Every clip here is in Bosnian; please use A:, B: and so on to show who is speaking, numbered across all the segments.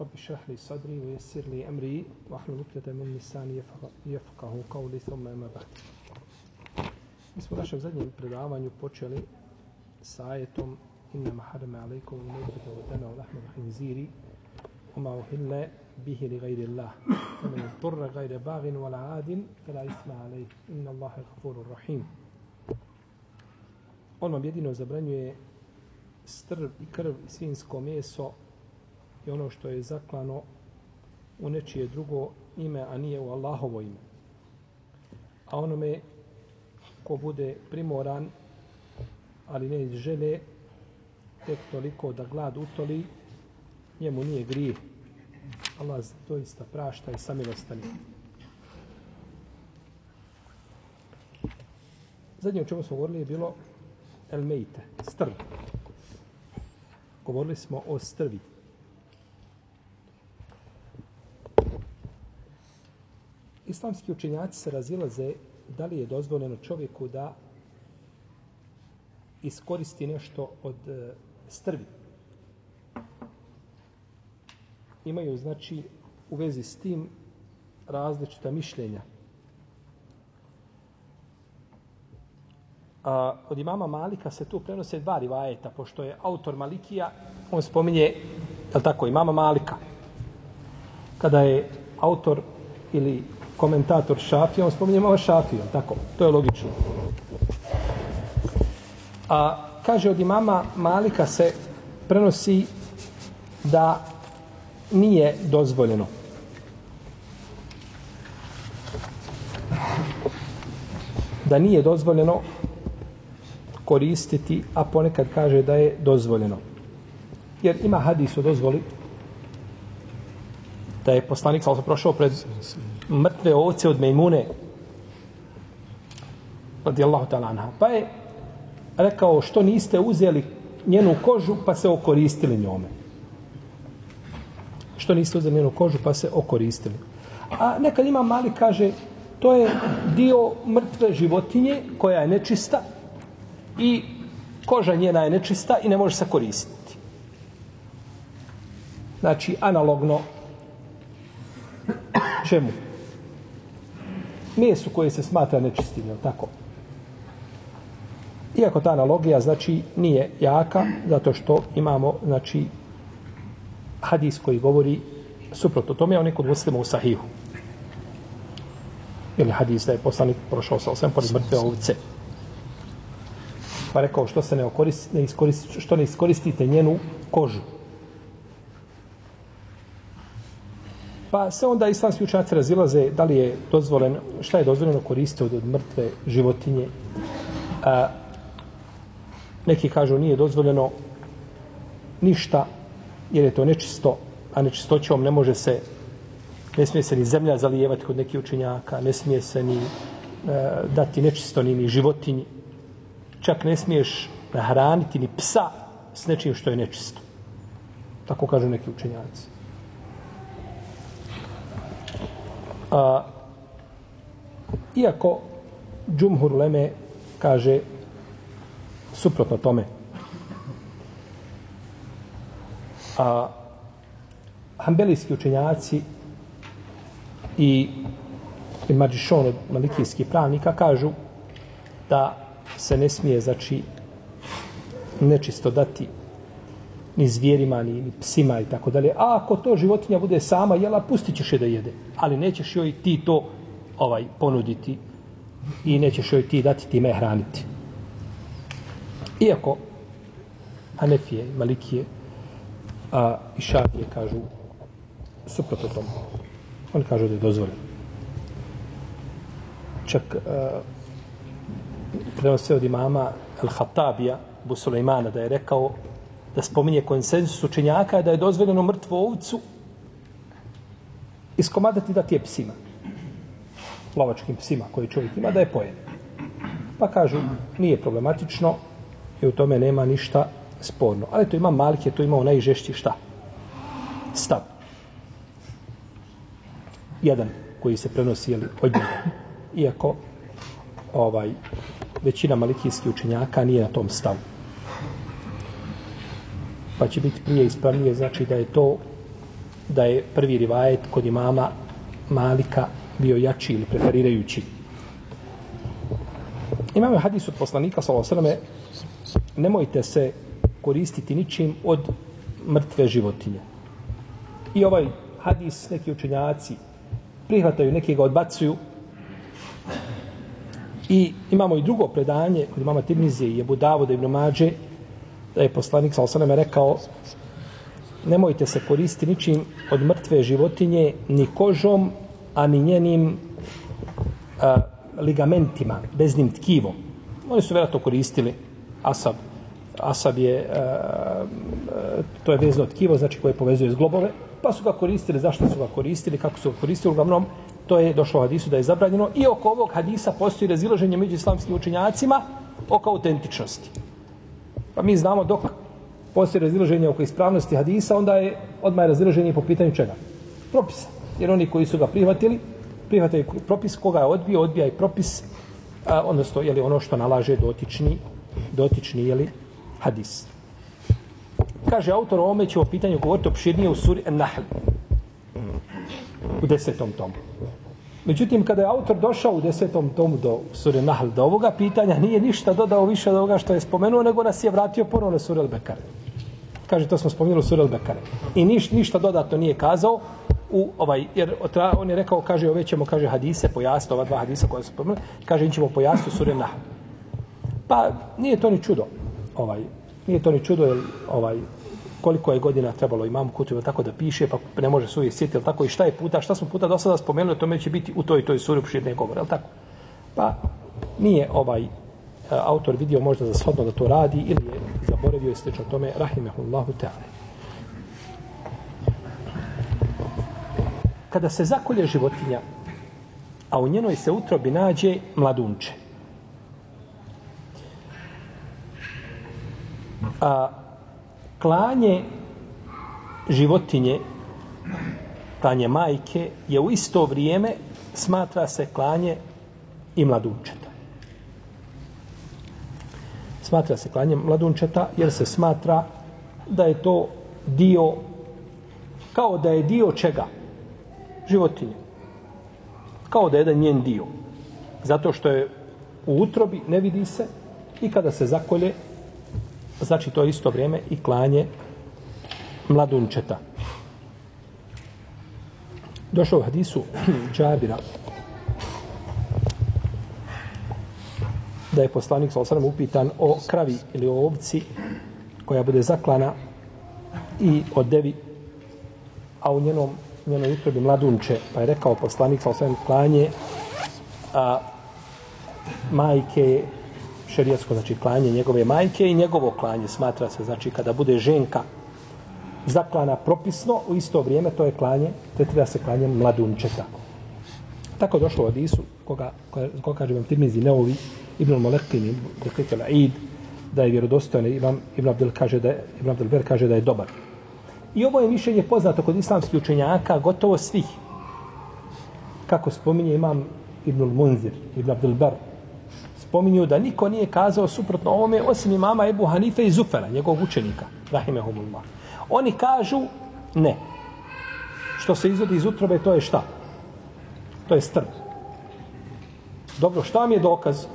A: رب اشرح لي صدري ويسر لي أمري واحلل عقدة من لساني يفقه, يفقه قولي ثم أما بعد Mi smo u našem zadnjem predavanju počeli sa ajetom Inna harame alaikum mejtete wa dana wa lahme khinziri وما أهل به لغير الله فمن اضطر غير باغ ولا عاد فلا إثم عليه إن الله غفور رحيم On vam jedino zabranjuje strv i krv i svinsko meso i ono što je zaklano u nečije drugo ime, a nije u Allahovo ime. A onome ko bude primoran, ali ne iz žele, tek toliko da glad utoli, njemu nije grijeh. Allah doista prašta i samilostani. Zadnje o čemu smo govorili je bilo el mejte, strv. Govorili smo o strvi. Islamski učenjaci se razilaze da li je dozvoljeno čovjeku da iskoristi nešto od e, strvi. Imaju, znači, u vezi s tim različita mišljenja. A, od imama Malika se tu prenose dva rivajeta, pošto je autor Malikija, on spominje, je tako, imama Malika. Kada je autor ili komentator Šafija, on spominje malo Šafija, tako, to je logično. A kaže od imama Malika se prenosi da nije dozvoljeno. Da nije dozvoljeno koristiti, a ponekad kaže da je dozvoljeno. Jer ima hadis o dozvoli da je poslanik sa prošao pred mrtve ovce od Mejmune radijallahu ta'ala anha. Pa je rekao što niste uzeli njenu kožu pa se okoristili njome. Što niste uzeli njenu kožu pa se okoristili. A nekad ima mali kaže to je dio mrtve životinje koja je nečista i koža njena je nečista i ne može se koristiti. Znači, analogno čemu? Mesu koje se smatra nečistim, je tako? Iako ta analogija, znači, nije jaka, zato što imamo, znači, hadis koji govori suprotno tome, on je kod muslima u sahihu. Ili hadis da je poslanik prošao sa osam pored mrtve ovce. Pa rekao, što se ne, okoristi, ne iskoristi, što ne iskoristite njenu kožu? Pa se onda islamski učenjaci razilaze da li je dozvoljeno, šta je dozvoljeno koristiti od, od mrtve životinje. A, neki kažu nije dozvoljeno ništa jer je to nečisto, a nečistoćom ne može se ne smije se ni zemlja zalijevati kod nekih učenjaka, ne smije se ni e, dati nečisto ni, ni životinji. Čak ne smiješ nahraniti ni psa s nečim što je nečisto. Tako kažu neki učenjaci. A, iako Džumhur Leme kaže suprotno tome. A hambelijski učenjaci i Mađišon od malikijskih pravnika kažu da se ne smije, znači, nečisto dati ni zvijerima, ni, ni psima i tako dalje. A ako to životinja bude sama jela, pustit ćeš je da jede. Ali nećeš joj ti to ovaj ponuditi i nećeš joj ti dati time hraniti. Iako Hanefije, Malikije a, i Šafije kažu suprotno tomu. Oni kažu da je dozvoljeno. Čak a, prenose od imama Al-Hatabija, Busulejmana, da je rekao da spominje konsensus učenjaka da je dozvoljeno mrtvu ovcu iskomadati da je psima. lovačkim psima koji čovjek ima da je pojede. Pa kažu, nije problematično i u tome nema ništa sporno. Ali to ima Malik je to imao najžešći šta? Stav. Jedan koji se prenosi jeli, od njega. Iako ovaj, većina malikijskih učenjaka nije na tom stavu. Pa će biti prije ispravnije, znači da je to da je prvi rivajet kod imama Malika bio jači ili preferirajući. Imamo hadis od poslanika, sallallahu nemojte se koristiti ničim od mrtve životinje. I ovaj hadis neki učenjaci prihvataju, neki ga odbacuju. I imamo i drugo predanje kod imama Tirmizije i Abu Davuda ibn Mađe, da je poslanik sa osaname rekao nemojte se koristiti ničim od mrtve životinje ni kožom, a ni njenim a, ligamentima, beznim tkivom. Oni su vjerojatno koristili asab. Asab je, a, to je vezno tkivo, znači koje povezuje zglobove, pa su ga koristili, zašto su ga koristili, kako su ga koristili, uglavnom, to je došlo u hadisu da je zabranjeno i oko ovog hadisa postoji razilaženje među islamskim učenjacima oko autentičnosti. Pa mi znamo dok postoji razilaženje oko ispravnosti hadisa, onda je odmah razilaženje po pitanju čega? Propisa. Jer oni koji su ga prihvatili, prihvataju propis, koga je odbio, odbija i propis, a, odnosno, je li ono što nalaže dotični, dotični, je li, hadis. Kaže autor, ovome će o pitanju govoriti opširnije u suri Nahl. U desetom tomu. Međutim, kada je autor došao u desetom tomu do sure Nahl, do ovoga pitanja, nije ništa dodao više od ovoga što je spomenuo, nego nas je vratio ponovno na sure Al-Bekare. Kaže, to smo spomenuli u sure Al-Bekare. I niš, ništa dodatno nije kazao, u ovaj, jer on je rekao, kaže, ove ćemo, kaže, hadise pojasniti, ova dva hadisa koja su spomenuli, kaže, im ćemo pojasniti sure Nahl. Pa, nije to ni čudo. Ovaj, nije to ni čudo, jer ovaj, koliko je godina trebalo imam kutu tako da piše, pa ne može se uvijek sjetiti, tako i šta je puta, šta smo puta do sada spomenuli, tome će biti u toj toj suri uopšte govore, tako? Pa nije ovaj e, autor vidio možda za shodno da to radi ili je zaboravio i slično tome, rahimehullahu ta'ala. Kada se zakolje životinja, a u njenoj se utrobi nađe mladunče. A, klanje životinje, klanje majke, je u isto vrijeme smatra se klanje i mladunčeta. Smatra se klanje mladunčeta jer se smatra da je to dio, kao da je dio čega? Životinje. Kao da je jedan njen dio. Zato što je u utrobi, ne vidi se, i kada se zakolje, znači to je isto vrijeme i klanje mladunčeta. Došao u hadisu Džabira da je poslanik sa osram upitan o kravi ili o ovci koja bude zaklana i o devi a u njenom njenoj utrobi mladunče pa je rekao poslanik sa osram klanje a, majke šerijatsko znači klanje njegove majke i njegovo klanje smatra se znači kada bude ženka zaklana propisno u isto vrijeme to je klanje tretira se klanje mladunčeta. Tako došlo od Isu koga, koga, koga kaže vam Tirmizi Neovi Ibn Molekin Ibn Aid da je vjerodostojan Ibn, Ibn Abdel kaže da je, Ibn Abdel Ber kaže da je dobar. I ovo je mišljenje poznato kod islamskih učenjaka gotovo svih. Kako spominje imam Ibn Munzir Ibn Abdel Ber spominju da niko nije kazao suprotno ovome osim imama Ebu Hanife i Zufera, njegovog učenika, rahimehumullah. Oni kažu ne. Što se izvodi iz utrobe, to je šta? To je strv. Dobro, šta mi je dokaz?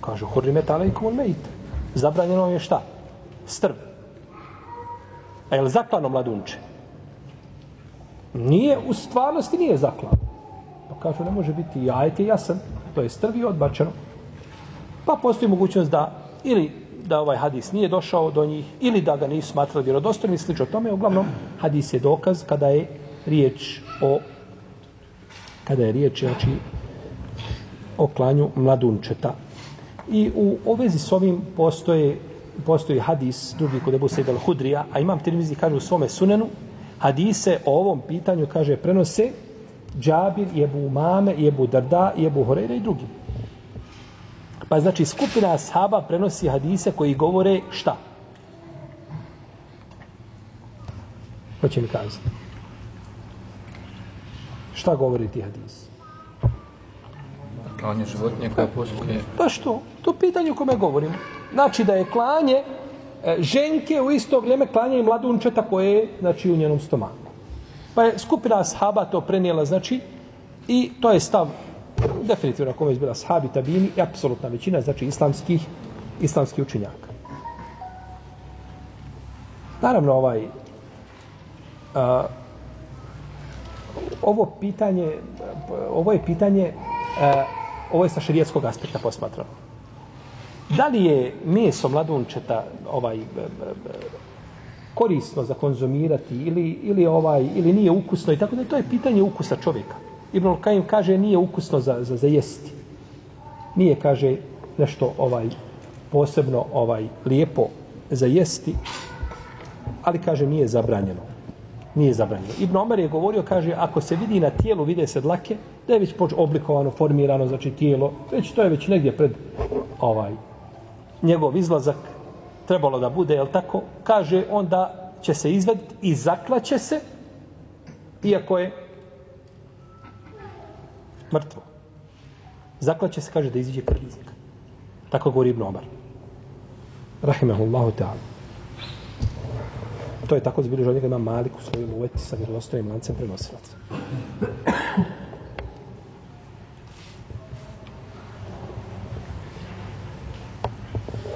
A: Kažu, hurrime talaikum ul mejte. Zabranjeno je šta? Strv. A je li zaklano mladunče? Nije, u stvarnosti nije zaklano. Pa kažu, ne može biti, jajte jasan to je strvi odbačeno. Pa postoji mogućnost da ili da ovaj hadis nije došao do njih ili da ga nisu smatrali vjerodostojnim i slično tome. Uglavnom, hadis je dokaz kada je riječ o kada je riječ znači, o klanju mladunčeta. I u ovezi s ovim postoje, postoji hadis drugi kod Ebu Sejdal Hudrija, a imam televiziji kaže u svome sunenu, hadise o ovom pitanju kaže prenose Džabir, i Ebu Umame, i Ebu Darda, i Ebu Horeira i drugi. Pa znači skupina ashaba prenosi hadise koji govore šta? Hoće mi kazati. Šta govori ti hadis?
B: Klanje životinje koja posluje.
A: Pa što? To pitanje o kome govorimo. Znači da je klanje e, ženke u isto vrijeme klanje i mladunčeta koje je znači, u njenom stomaku. Pa je skupina ashaba to prenijela, znači, i to je stav definitivno kome je bila sahabi, tabini i apsolutna većina, znači islamskih, islamskih učinjaka. Naravno, ovaj, a, ovo pitanje, ovo je pitanje, a, ovo je sa širijetskog aspekta posmatrano. Da li je meso mladunčeta ovaj, korisno za konzumirati ili, ili ovaj ili nije ukusno i tako da to je pitanje ukusa čovjeka. Ibn Kajim kaže nije ukusno za, za, za jesti. Nije, kaže, nešto ovaj posebno ovaj lijepo za jesti, ali kaže nije zabranjeno. Nije zabranjeno. Ibn Omer je govorio, kaže, ako se vidi na tijelu, vide se dlake, da je već poč oblikovano, formirano, znači tijelo, već to je već negdje pred ovaj njegov izlazak, trebalo da bude, jel tako? Kaže, onda će se izvaditi i zaklaće se, iako je mrtvo. Zaklaće se, kaže, da iziđe krv iz njega. Tako govori Ibn Omar. Rahimahullahu ta'ala. To je tako zbilježio njega ima Malik u svojim uveti sa vjerovostojim lancem prenosilaca.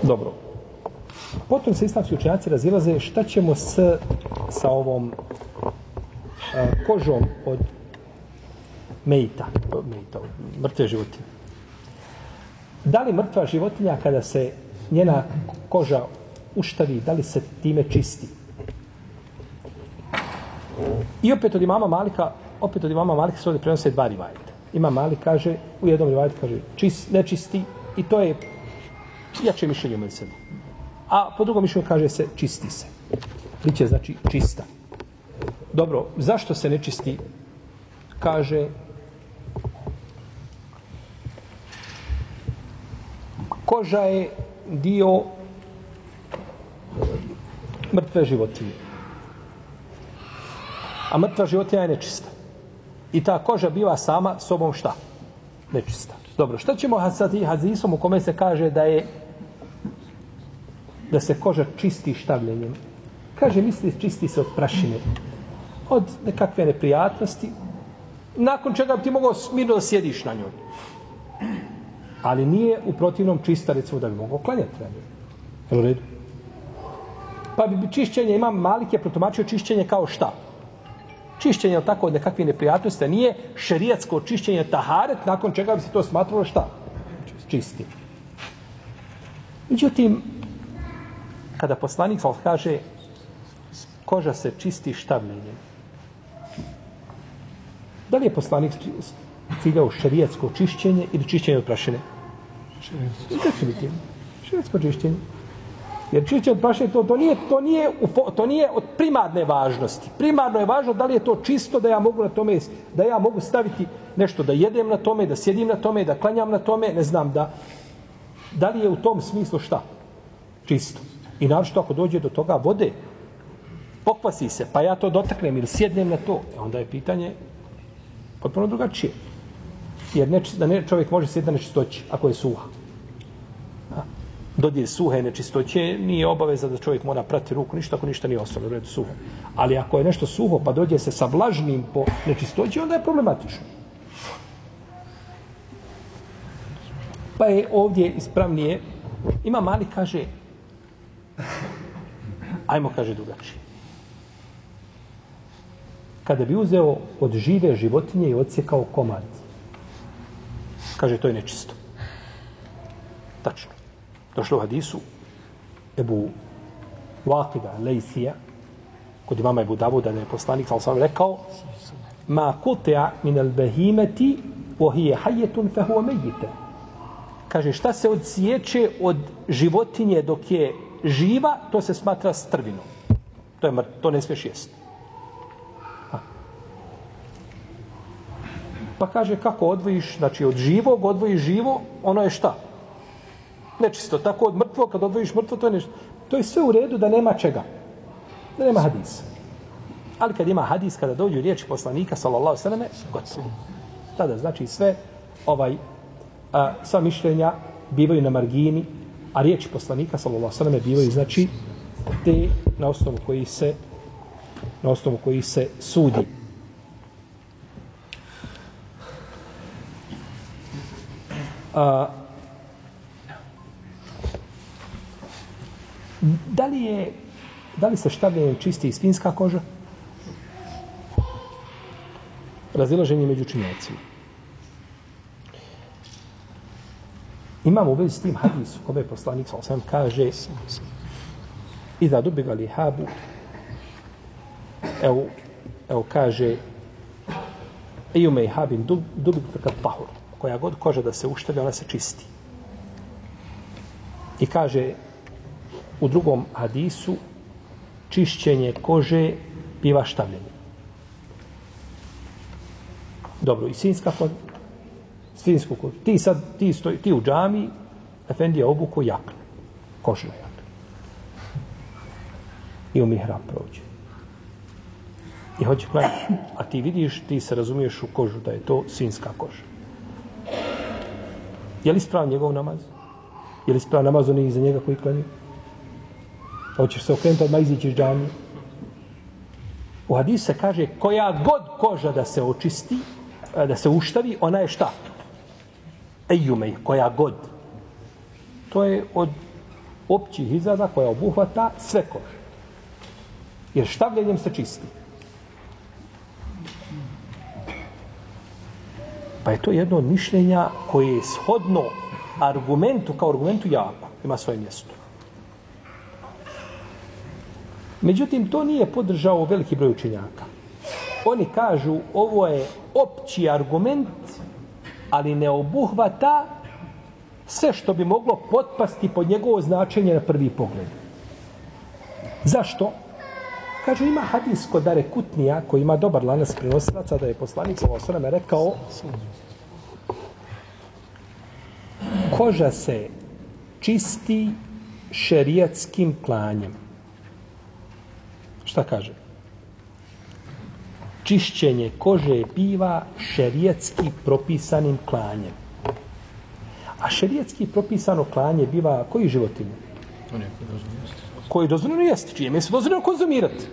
A: Dobro. Potom se islamski učenjaci razilaze šta ćemo s, sa ovom a, kožom od mejta, mejta, mrtve životinje. Da li mrtva životinja kada se njena koža uštavi, da li se time čisti? I opet od imama Malika, opet od imama Malika se ovdje prenose dva rivajeta. Ima Malik kaže, u jednom rivajetu kaže, čist, nečisti, i to je jače mišljenje med sebi. A po drugom mišljenju kaže se, čisti se. Biće znači čista. Dobro, zašto se ne čisti? Kaže, koža je dio e, mrtve životinje. A mrtva životinja je nečista. I ta koža biva sama sobom šta? Nečista. Dobro, šta ćemo sa tih hadisom u kome se kaže da je da se koža čisti štavljenjem? Kaže, misli, čisti se od prašine. Od nekakve neprijatnosti. Nakon čega bi ti mogao mirno da sjediš na njoj. Ali nije u protivnom čista, recimo, da bi mogao klanjati na njoj. Jel u redu? Pa bi čišćenje, imam Malik je protumačio čišćenje kao šta? Čišćenje od tako od nekakve neprijatnosti, nije šerijatsko čišćenje taharet, nakon čega bi se to smatralo šta? Čisti. Međutim, kada poslanik sal kaže koža se čisti štavljenjem, da li je poslanik ciljao šerijatsko čišćenje ili čišćenje od prašine? Definitivno. Šerijatsko čišćenje. Jer čišćenje od prašine to, to, nije, to, nije, to nije od primarne važnosti. Primarno je važno da li je to čisto da ja mogu na tome, da ja mogu staviti nešto da jedem na tome, da sjedim na tome, da klanjam na tome, ne znam da da li je u tom smislu šta? Čisto. I naročito ako dođe do toga vode, pokvasi se, pa ja to dotaknem ili sjednem na to, e onda je pitanje potpuno drugačije. Jer ne, da ne, čovjek može sjediti na nečistoći ako je suha. A? Dodje suhe nečistoće nije obaveza da čovjek mora prati ruku, ništa ako ništa nije ostalo, redu suho. Ali ako je nešto suho pa dođe se sa vlažnim po nečistoći, onda je problematično. Pa je ovdje ispravnije, ima mali kaže, ajmo kaže drugačije. Kada bi uzeo od žive životinje i odsjekao komad, kaže to je nečisto. Tačno. Došlo u hadisu Ebu Vakida Lejsija, kod imama Ebu Davuda, da je poslanik, sam sam rekao, ma kutea min al behimeti, pohije hajetun fehu mayyit. Kaže, šta se odsjeće od životinje dok je živa, to se smatra strvinom. To, je to ne smiješ jesti. Pa kaže kako odvojiš, znači od živog odvojiš živo, ono je šta? Nečisto. Tako od mrtvog, kad odvojiš mrtvo, to je nešto. To je sve u redu da nema čega. Da nema hadisa. Ali kad ima hadis, kada dođu riječi poslanika, sallallahu sallam, gotovo. Tada znači sve ovaj a, sva mišljenja bivaju na margini, a riječi poslanika, sallallahu sallam, bilo znači te na osnovu koji se na osnovu koji se sudi. A, da li je da li se štavljanjem čisti i svinska koža? Razilaženje među činjacima. Imamo u vezi s tim hadisu, kome je poslanik sa osam kaže i da dubiga li habu evo, evo kaže i ume i habin dub, dubig kad pahur koja god koža da se uštavlja, ona se čisti. I kaže u drugom hadisu čišćenje kože biva štavljenje. Dobro, i sinjska koža, svinsku kožu. Ti sad, ti, stoj, ti u džami, Efendija obuku jaknu, kožnu jaknu. I u mihrab prođe. I hoće klanjati. A ti vidiš, ti se razumiješ u kožu da je to svinska koža. Je li sprav njegov namaz? Je li sprav namaz oni iza njega koji klanju? Hoćeš se okrenuti odmah izići iz džami? U hadisu se kaže koja god koža da se očisti, da se uštavi, ona je šta? Ejumej, koja god. To je od općih izraza koja obuhvata sve kože. Jer štavljenjem se čisti. Pa je to jedno od mišljenja koje je shodno argumentu, kao argumentu jako, ima svoje mjesto. Međutim, to nije podržao veliki broj učenjaka. Oni kažu, ovo je opći argument, ali ne obuhvata sve što bi moglo potpasti pod njegovo značenje na prvi pogled. Zašto? Kaže, ima hadis kod Dare Kutnija, koji ima dobar lanas prenosilaca, da je poslanik sa osvrame rekao koža se čisti šerijatskim klanjem. Šta kaže? Čišćenje kože biva šerijatski propisanim klanjem. A šerijatski propisano klanje biva koji životinje?
B: Koji.
A: Koji dozvoljeno jesti, čije mjesto dozvoljeno konzumirati.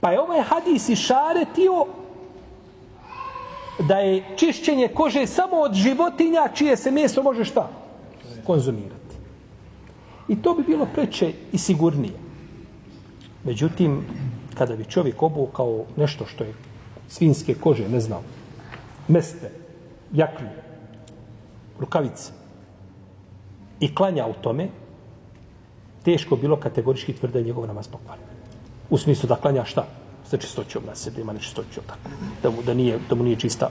A: Pa je ovaj hadis i šaretio da je čišćenje kože samo od životinja čije se mjesto može šta? Konzumirati. I to bi bilo preče i sigurnije. Međutim, kada bi čovjek obukao nešto što je svinske kože, ne znam, meste, jaknu, rukavice i klanja u tome, teško bilo kategorički tvrda njegov namaz pokvaren. U smislu da klanja šta? Sa čistoćom na sebi, ima nečistoću, tako. Da mu, da nije, da mu nije čista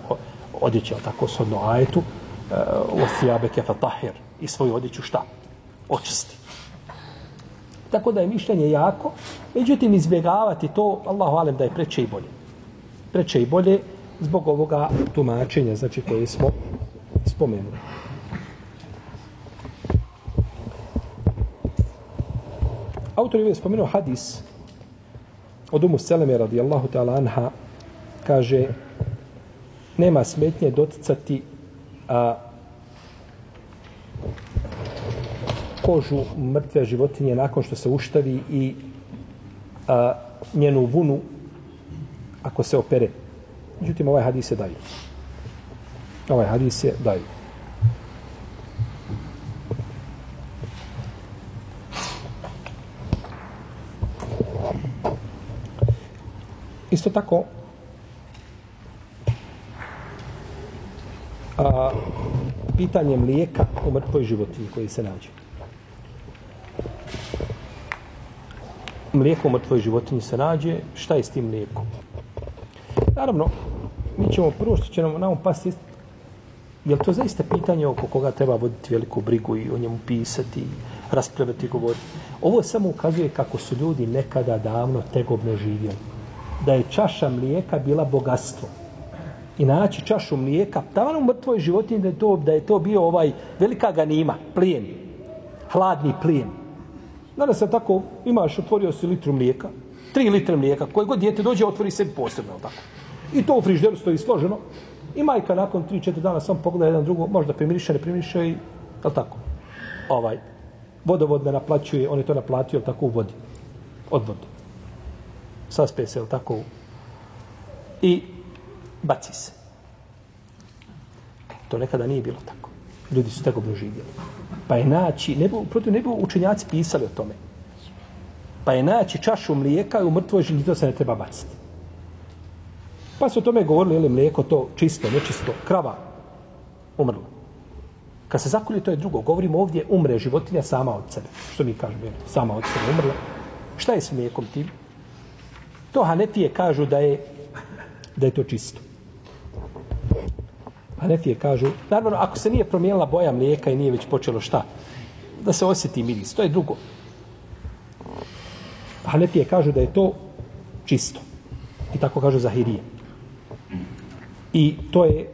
A: odjeća, tako, sodno ajetu, e, u uh, kefa tahir i svoju odjeću šta? Očisti. Tako da je mišljenje jako, međutim izbjegavati to, Allahu alem da je preče i bolje. Preče i bolje zbog ovoga tumačenja, znači koje smo spomenuli. Autor je spomenuo hadis od Umu Seleme radijallahu ta'ala anha kaže nema smetnje doticati a, kožu mrtve životinje nakon što se uštavi i a, njenu vunu ako se opere. Međutim, ovaj hadis je daju. Ovaj hadis je daju. Isto tako, a, pitanje mlijeka u mrtvoj životinji koji se nađe. Mlijeko od tvoje životinje se nađe, šta je s tim mlijekom? Naravno, mi ćemo prvo što će nam, nam pasti, je li to zaista pitanje oko koga treba voditi veliku brigu i o njemu pisati, raspravati i govoriti? Ovo samo ukazuje kako su ljudi nekada davno tegobno živjeli da je čaša mlijeka bila bogatstvo. i naći čašu mlijeka, tamo mrtvoj životinji da je to, da je to bio ovaj velika ganima, plijen, hladni plijen. Danas se tako, imaš, otvorio si litru mlijeka, tri litre mlijeka, koje god dijete dođe, otvori sebi posebno, tako. I to u frižderu stoji složeno. I majka nakon 3-4 dana sam pogleda jedan drugo, možda primiriše, ne primiriše i, jel tako, ovaj, vodovod ne naplaćuje, on je to naplatio, jel tako, u vodi, od vode. Saspe se, jel tako, i baci se. To nekada nije bilo tako. Ljudi su tako živjeli. Pa je naći, ne bu, protiv ne bi učenjaci pisali o tome. Pa je naći čašu mlijeka i u mrtvoj žilji, to se ne treba baciti. Pa su o tome govorili, je li mlijeko to čisto, nečisto, krava umrla. Kad se zakolje, to je drugo. Govorimo ovdje, umre životinja sama od sebe. Što mi kažemo, je, sama od sebe umrla. Šta je s mlijekom tim? To Hanefije kažu da je da je to čisto. Hanefije kažu, naravno, ako se nije promijenila boja mlijeka i nije već počelo šta, da se osjeti miris, to je drugo. Hanefije kažu da je to čisto. I tako kažu Zahirije. I to je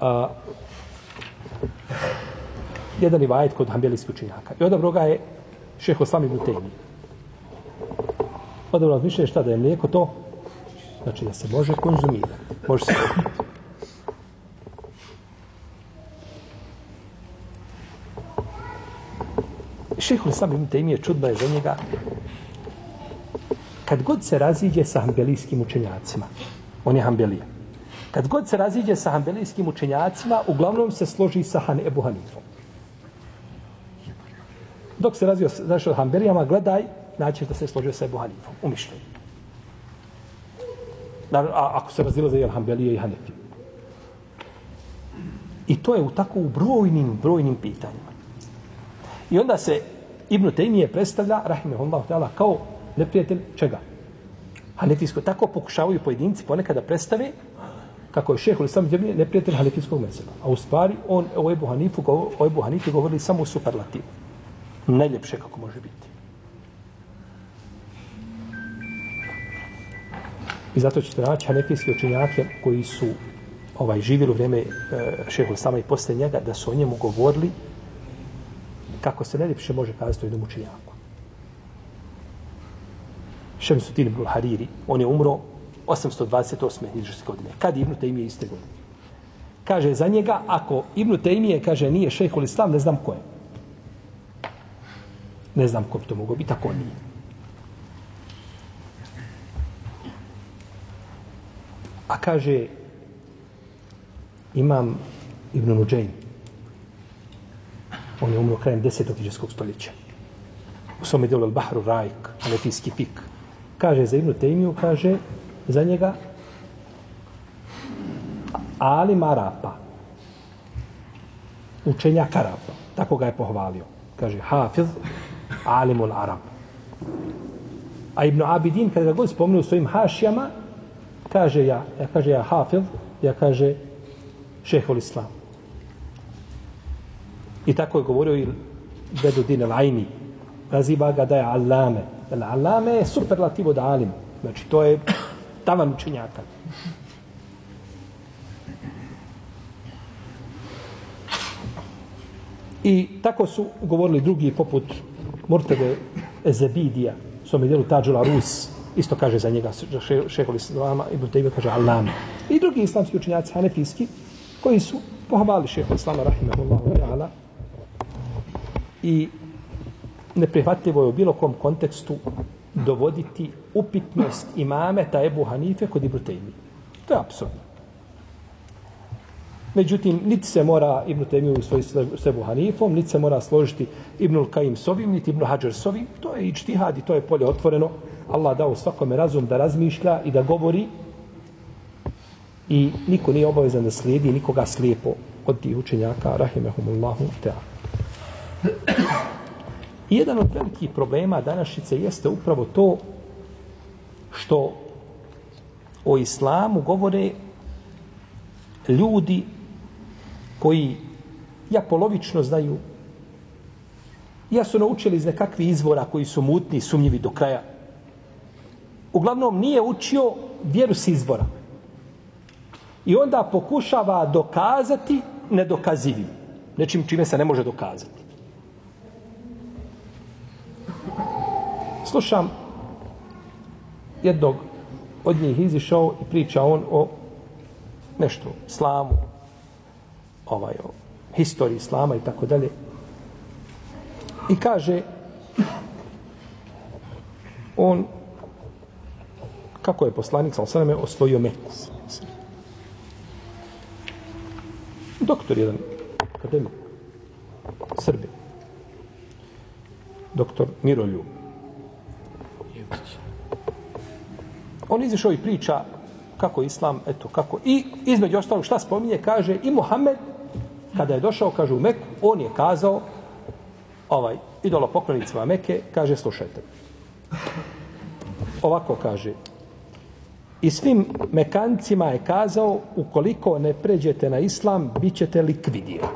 A: a, jedan rivajet kod hambelijskih učinjaka. I odabro ga je osam ibn Butejni. Odabro razmišljaju šta da je mlijeko to Znači da se može konzumirati. Može se konzumirati. Šehul sam im te imije je za njega. Kad god se raziđe sa hambelijskim učenjacima, on je hambelija. Kad god se raziđe sa hambelijskim učenjacima, uglavnom se složi sa Han Ebu Hanifom. Dok se razio znači, od hambelijama, gledaj, naćeš da se složio sa Ebu Hanifom, u mišljenju. Naravno, a ako se razilaze jel hambelije i Hanefi. I to je u tako u brojnim, brojnim pitanjima. I onda se Ibn Taymije predstavlja, rahimehullah ta'ala, kao neprijatelj čega? Hanefijsko. Tako pokušavaju pojedinci ponekada predstave kako je šehol sam djebnije neprijatelj hanefijskog mezeba. A u stvari on o Ebu Hanifu, o Ebu Hanifu govorili samo u superlativu. Najljepše kako može biti. I zato ćete naći hanefijski učenjake koji su ovaj živjeli u vrijeme e, šehol sama i poslije njega, da su o njemu govorili kako se najljepše može kazati o jednom učenjaku. Šemsutin ibn Hariri, on je umro 828. hijđarske godine. Kad Ibn Taymije iste godine? Kaže za njega, ako Ibn Taymije kaže nije šehhul islam, ne znam ko je. Ne znam ko bi to mogao biti, tako nije. A kaže imam Ibn Nuđajn. On je umro krajem desetog iđeskog stoljeća. U svome delu Al-Bahru Rajk, Alefijski pik. Kaže za Ibn Tejmiju, kaže za njega Ali Marapa. učenjak Arapa. Tako ga je pohvalio. Kaže Hafiz Alimul Arab. A Ibn Abidin, kada ga god spomenu u svojim hašijama, kaže ja, ja kaže ja Hafiz, ja kaže šehol Islam. I tako je govorio i Bedudin al-Aini. Naziva ga da je Allame. Allame je superlativ od Alim. Znači, to je tavan učenjaka. I tako su govorili drugi poput Murtede Ezebidija, su mi djelu Tađula Rus, isto kaže za njega šehol Islama, Ibn Tejbe kaže Allame. I drugi islamski učenjaci, hanefijski, koji su pohvali šehol Islama, rahimahullahu ta'ala, i neprihvatljivo je u bilo kom kontekstu dovoditi upitnost imameta Ebu Hanife kod Ibn Taymiyyah. To je apsurdno. Međutim, niti se mora Ibn Taymiyyah usvojiti s Ebu Hanifom, niti se mora složiti Ibn Kaim s ovim, niti Ibn Hajar s ovim. To je ičtihad i to je polje otvoreno. Allah dao svakome razum da razmišlja i da govori i niko nije obavezan da slijedi nikoga slijepo od tih učenjaka rahimehumullahu ta'ala. Jedan od velikih problema današnjice jeste upravo to što o islamu govore ljudi koji ja polovično znaju ja su naučili iz nekakvih izvora koji su mutni, sumnjivi do kraja uglavnom nije učio vjeru s izbora. I onda pokušava dokazati nedokazivim. Nečim čime se ne može dokazati. Slušam jednog od njih izišao i priča on o nešto, slamu, ovaj, o historiji islama i tako dalje. I kaže, on, kako je poslanik, sam sveme, osvojio Meku. Doktor jedan, akademik, Srbi. Doktor Miroljub. On izišao i priča kako islam, eto, kako. I između ostalog šta spominje, kaže i Muhammed, kada je došao, kaže u Meku, on je kazao, ovaj, idolo poklonicima Meke, kaže, slušajte. Ovako kaže, i svim Mekancima je kazao, ukoliko ne pređete na islam, bit ćete likvidirani.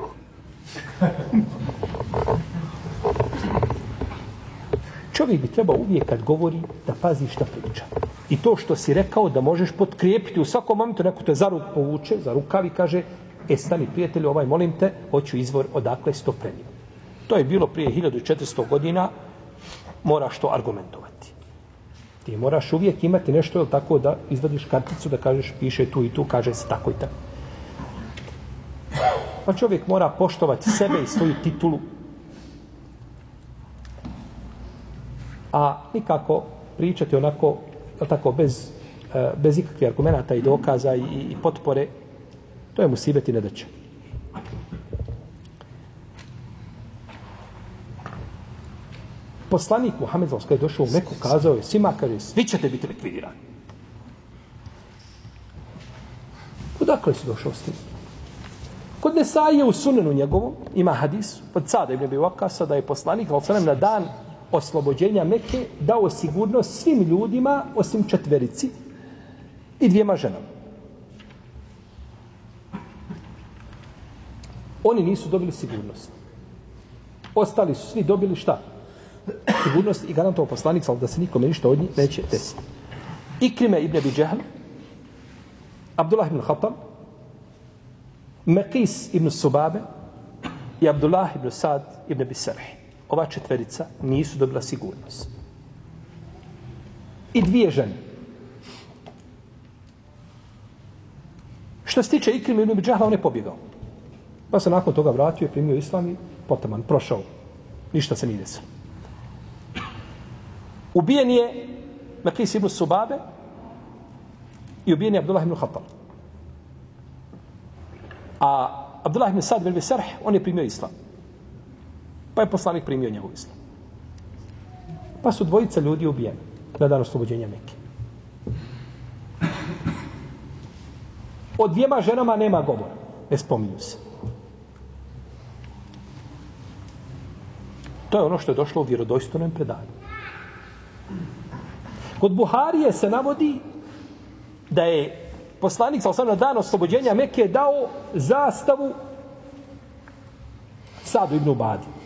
A: Čovjek bi trebao uvijek kad govori da pazi šta priča. I to što si rekao da možeš potkrijepiti u svakom momentu, neko te za ruk povuče, za rukavi kaže, e stani prijatelju, ovaj molim te, hoću izvor odakle sto prenio. To je bilo prije 1400 godina, moraš to argumentovati. Ti moraš uvijek imati nešto, ili tako, da izvadiš karticu, da kažeš, piše tu i tu, kaže se tako i tako. Pa čovjek mora poštovati sebe i svoju titulu. A nikako pričati onako, tako, bez, e, bez ikakvih argumenta i dokaza i, i potpore, to je musibet i nedaće. Poslanik Muhammed Zalska je došao u Meku, kazao je svima, kaže, svi ćete biti likvidirani. Odakle si došao s tim? Kod Nesaije u sunenu njegovom ima hadis od Sada ibn Abi Vakasa da je poslanik ali na dan oslobođenja Mekke dao sigurnost svim ljudima osim četverici i dvijema ženama. Oni nisu dobili sigurnost. Ostali su svi dobili šta? Sigurnost i garantovo poslanik, ali da se nikome ništa od njih neće desiti. Ikrime ibn Abi Džehl, Abdullah ibn Khattab, Mekis ibn Subabe i Abdullah ibn Sad ibn Abi Ova četverica nisu dobila sigurnost. I dvije žene. Što se tiče Ikrim ibn Džahla, on je pobjegao. Pa se nakon toga vratio i primio islam i potaman, prošao. Ništa se nije desilo. Ubijen je Mekis ibn Subabe i ubijen je Abdullah ibn Khattab. A Abdullah ibn Sad ibn Visarh, on je primio islam. Pa je poslanik primio njegov islam. Pa su dvojica ljudi ubijeni na dan oslobođenja Mekke. Od dvijema ženama nema govora. Ne spominju se. To je ono što je došlo u vjerodojstvenom predanju. Kod Buharije se navodi da je poslanik sa na dan oslobođenja Mekke dao zastavu Sadu ibn Ubadi.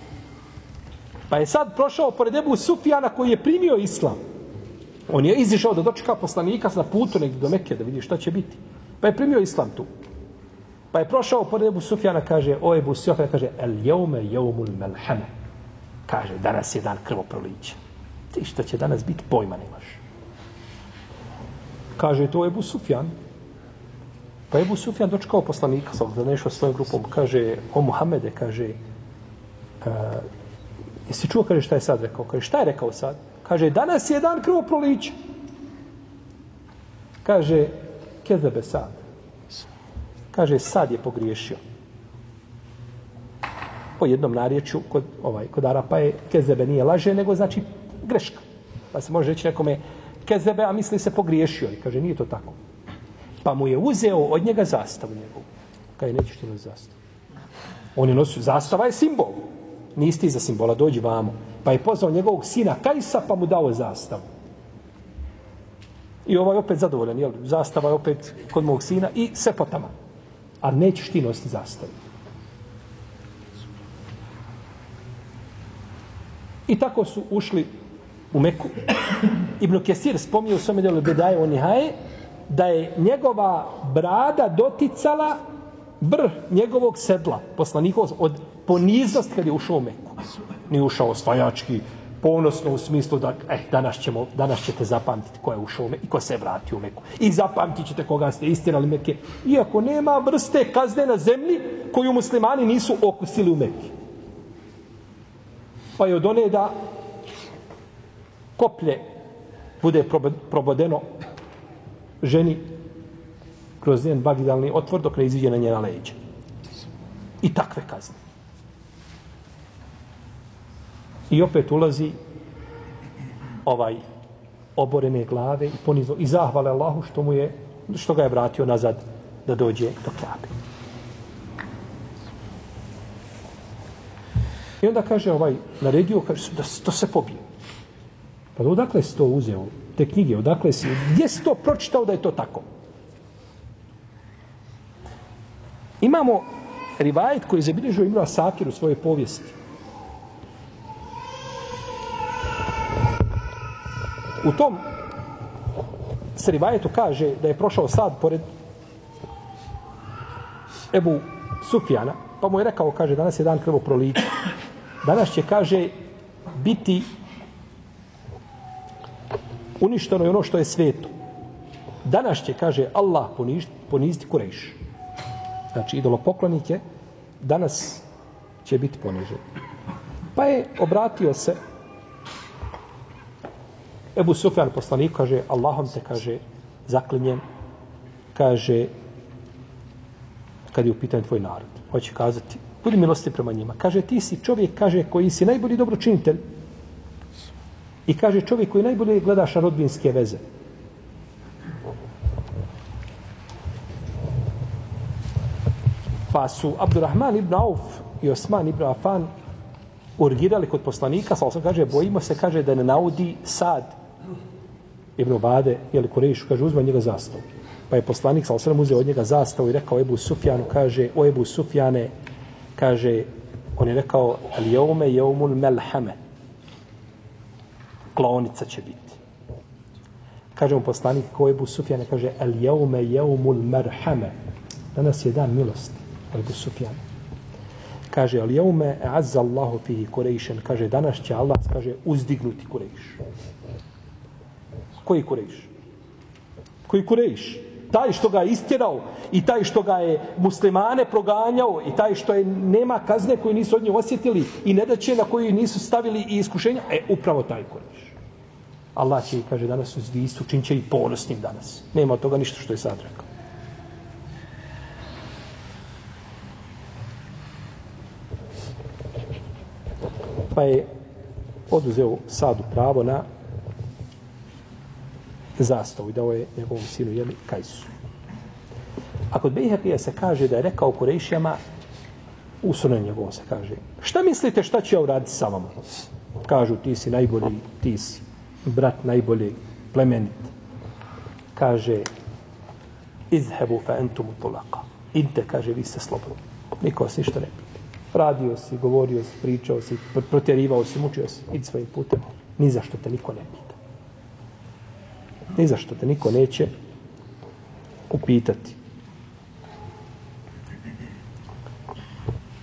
A: Pa je sad prošao pored Ebu Sufijana koji je primio islam. On je izišao da dočeka poslanika na putu negdje do Mekke da vidi šta će biti. Pa je primio islam tu. Pa je prošao pored Ebu Sufijana, kaže, o Ebu Sufijana, kaže, el jeume jeumul melhame. Kaže, danas je dan krvoprolića. Ti što će danas biti, pojma nemaš. Kaže, to je Ebu Sufjan. Pa Ebu Sufjan dočekao poslanika, sam da nešao svojom grupom, kaže, o Muhammede, kaže, jesi čuo, kaže, šta je sad rekao? Kaže, šta je rekao sad? Kaže, danas je dan krvoprolića. Kaže, kezebe sad. Kaže, sad je pogriješio po jednom narječju kod, ovaj, kod Arapa je kezebe nije laže, nego znači greška. Pa se može reći nekome kezebe, a misli se pogriješio. I kaže, nije to tako. Pa mu je uzeo od njega zastavu njegovu. Kaže, nećeš ti nositi zastavu. On je nosio, zastava je simbol. Nisi ti za simbola, dođi vamo. Pa je pozvao njegovog sina Kajsa, pa mu dao zastavu. I ovaj opet zadovoljan, jel? Zastava je opet kod mog sina i sve potama. A nećeš ti nositi zastavu. I tako su ušli u Meku. Ibn Kesir spomnio u svome djelu Bedaje o Nihaje da je njegova brada doticala brh njegovog sedla, poslanikov, od poniznosti kad je ušao u Meku. Nije ušao osvajački, ponosno u smislu da eh, danas, ćemo, danas ćete zapamtiti ko je ušao u Meku i ko se vratio u Meku. I zapamtit ćete koga ste istirali Meke. Iako nema vrste kazne na zemlji koju muslimani nisu okusili u Meki. Pa je od one da koplje bude probodeno ženi kroz njen bagidalni otvor dok ne iziđe na njena leđa. I takve kazne. I opet ulazi ovaj oborene glave i ponizno i zahvale Allahu što mu je što ga je vratio nazad da dođe do Kabe. I onda kaže ovaj naredio kaže da to se pobije. Pa odakle si to uzeo? Te knjige, odakle si? Gdje si to pročitao da je to tako? Imamo rivajet koji je zabilježio Imra Sakir u svojoj povijesti. U tom se rivajetu kaže da je prošao sad pored Ebu Sufjana, pa mu je rekao, kaže, danas je dan krvoprolića. Danas će, kaže, biti uništeno je ono što je sveto. Danas će, kaže, Allah poniziti, poniziti Kurejš. Znači, idolopoklonike, danas će biti ponižen. Pa je obratio se Ebu Sufjan poslanik kaže, Allahom se kaže, zaklinjem, kaže, kad je u pitanju tvoj narod. Hoće kazati, budi milosti prema njima. Kaže, ti si čovjek, kaže, koji si najbolji dobročinitelj. I kaže, čovjek koji najbolje gledaš rodbinske veze. Pa su Abdurrahman ibn Auf i Osman ibn Afan urgirali kod poslanika, sa osam kaže, bojimo se, kaže, da ne naudi sad Ibn Obade, jel Kurejišu, kaže, uzme njega zastavu. Pa je poslanik, sa osram, uzeo od njega zastavu i rekao Ebu Sufjanu, kaže, o Ebu Sufjane, kaže, on je rekao, al jeume jeumul melhame. Klonica će biti. Kaže mu poslanik, ko Ebu Sufjane, kaže, al jeume jeumul merhame. Danas je dan milosti, Ebu Sufjane. Kaže, al jeume azza Allahu fihi Kurejšen. Kaže, danas će Allah, kaže, uzdignuti Kurejš. Koji Kurejš? Koji Kurejš? Taj što ga je istjerao i taj što ga je muslimane proganjao i taj što je nema kazne koju nisu od nje osjetili i nedaće na koju nisu stavili i iskušenja, e, upravo taj Kurejš. Allah će, kaže, danas uzvistu, čin će i ponosnim danas. Nema od toga ništa što je sad rekao. Pa je oduzeo sadu pravo na zastavu i dao je njegovom sinu, jeli, Kajsu. A kod Bejhekija se kaže da je rekao Kurejšijama, u sunan njegovom se kaže, šta mislite šta će ja uraditi sa vama? Kažu, ti si najbolji, ti si brat najbolji, plemenit. Kaže, izhebu fa entum tulaka. Idite, kaže, vi ste slobodni. Niko vas ništa ne pita. Radio si, govorio si, pričao si, protjerivao si, mučio si, idi svojim putem. Ni zašto te niko ne pita. Ni zašto te niko neće upitati.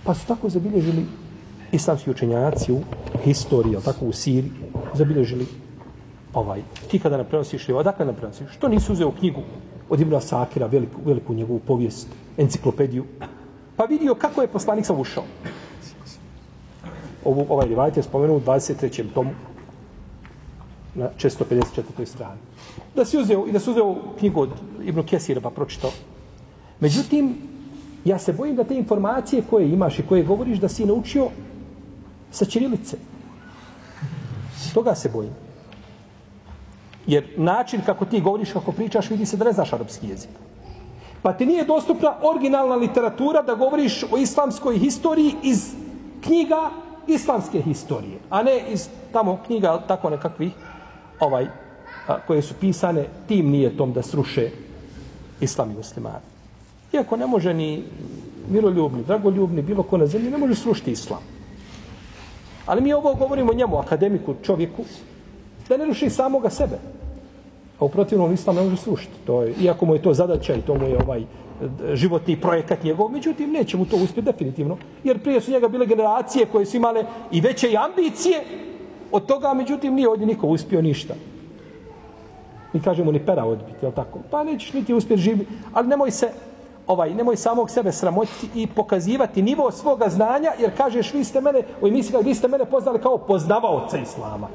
A: Pa su tako zabilježili islamski učenjaci u historiji, tako u Siriji, zabilježili ovaj, ti kada nam prenosiš, odakle nam prenosiš? Što nisu uzeo knjigu od Ibn Asakira, veliku, veliku njegovu povijest, enciklopediju, pa vidio kako je poslanik sam ušao. Ovo, ovaj rivajt je spomenuo u 23. tomu na 654. strani da si uzeo, i da si uzeo knjigu od Ibn Kesira pa pročitao. Međutim, ja se bojim da te informacije koje imaš i koje govoriš da si naučio sa Čirilice. Toga se bojim. Jer način kako ti govoriš, kako pričaš, vidi se da ne znaš arapski jezik. Pa ti nije dostupna originalna literatura da govoriš o islamskoj historiji iz knjiga islamske historije, a ne iz tamo knjiga tako nekakvih ovaj a, koje su pisane tim nije tom da sruše islam i muslimani. Iako ne može ni miroljubni, dragoljubni, bilo ko na zemlji, ne može srušiti islam. Ali mi ovo govorimo njemu, akademiku, čovjeku, da ne ruši samoga sebe. A u protivnom islam ne može srušiti. To je, iako mu je to zadaća i to mu je ovaj životni projekat njegov, međutim neće mu to uspjeti definitivno, jer prije su njega bile generacije koje su imale i veće i ambicije od toga, međutim nije ovdje niko uspio ništa. Mi kažemo ni pera odbiti, je tako? Pa nećeš niti uspjeti živjeti, ali nemoj se ovaj, nemoj samog sebe sramotiti i pokazivati nivo svoga znanja, jer kažeš, vi ste mene, u emisiji vi ste mene poznali kao poznavaoca Islama.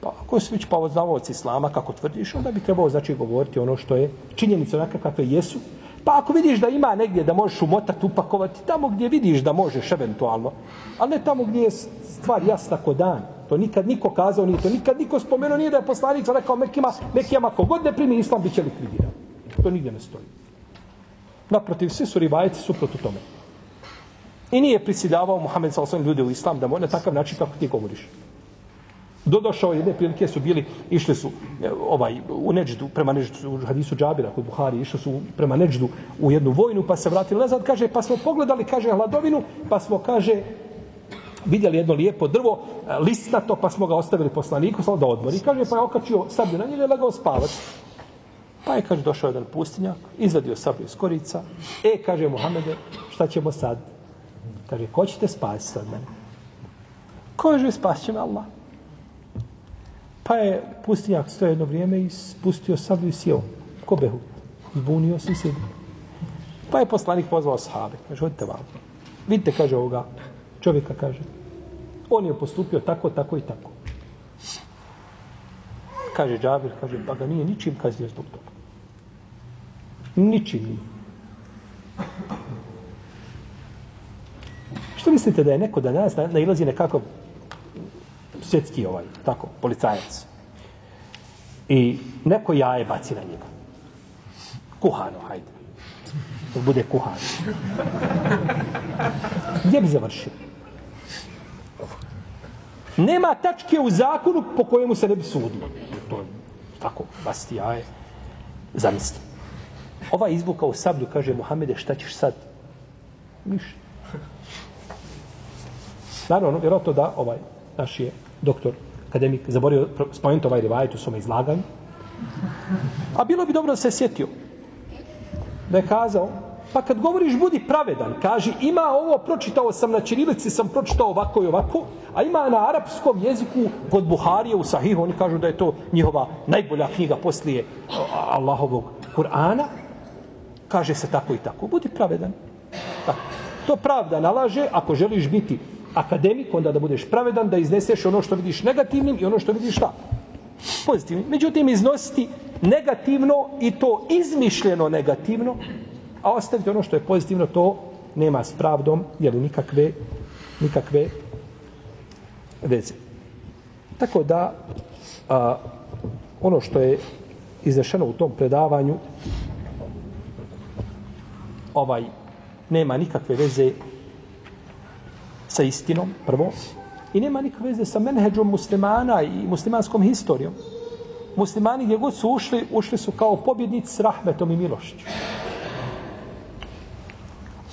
A: Pa ako si već poznavaoca Islama, kako tvrdiš, onda bi trebao znači govoriti ono što je činjenica onaka kakve jesu. Pa ako vidiš da ima negdje da možeš umotati, upakovati, tamo gdje vidiš da možeš eventualno, ali ne tamo gdje je stvar jasna ko dan. To nikad niko kazao, nije to nikad niko spomenuo, nije da je poslanik rekao Mekima, Mekijama, kogod ne primi islam, bit će likvidiran. To nigdje ne stoji. Naprotiv, svi su rivajci suprotno tome. I nije prisiljavao Muhammed s.a.v. ljude u islam da na takav način kako ti govoriš. Dodošao jedne prilike su bili, išli su e, ovaj, u Neđdu, prema Neđdu, u hadisu Džabira kod Buhari, išli su prema Neđdu u jednu vojnu, pa se vratili nazad, kaže, pa smo pogledali, kaže, hladovinu, pa smo, kaže, vidjeli jedno lijepo drvo, e, listnato, pa smo ga ostavili poslaniku, samo da odmori. Kaže, pa je okačio sablju na njega i legao spavati. Pa je, kaže, došao jedan pustinjak, izvadio sablju iz korica. E, kaže Muhammede, šta ćemo sad? Kaže, ko ćete spasiti sad mene? Kaže, spasit će me Allah. Pa je pustinjak stoje jedno vrijeme i spustio sablju i sjeo. Ko behu? Zbunio se i sjedi. Pa je poslanik pozvao sahabe. Kaže, hodite vam. Vidite, kaže ovoga čovjeka, kaže. On je postupio tako, tako i tako. Kaže Džabir, kaže, pa ga nije ničim kaznio zbog toga. Ničim nije. Što mislite da je neko danas na, nailazi nekakav svjetski ovaj, tako, policajac. I neko jaje baci na njega. Kuhano, hajde. Da bude kuhano. Gdje bi završio? Nema tačke u zakonu po kojemu se ne bi sudilo. To je tako, basti jaje. Zamisli. Ova izvuka u sablju kaže Muhammede, šta ćeš sad? Ništa. Naravno, ono, vjerojatno da ovaj naš je doktor, akademik, zaborio spomenuti ovaj rivajet u svome izlaganju. A bilo bi dobro da se sjetio. Da je kazao, pa kad govoriš budi pravedan, kaži ima ovo, pročitao sam na čirilici, sam pročitao ovako i ovako, a ima na arapskom jeziku kod Buharije u Sahihu, oni kažu da je to njihova najbolja knjiga poslije Allahovog Kur'ana, kaže se tako i tako. Budi pravedan. Tako. To pravda nalaže ako želiš biti akademik, onda da budeš pravedan, da izneseš ono što vidiš negativnim i ono što vidiš šta? Pozitivnim. Međutim, iznositi negativno i to izmišljeno negativno, a ostaviti ono što je pozitivno, to nema s pravdom, jer nikakve, nikakve veze. Tako da, a, ono što je iznešeno u tom predavanju, ovaj, nema nikakve veze sa istinom, prvo, i nema nikakve veze sa menheđom muslimana i muslimanskom historijom. Muslimani gdje god su ušli, ušli su kao pobjednici s rahmetom i milošću.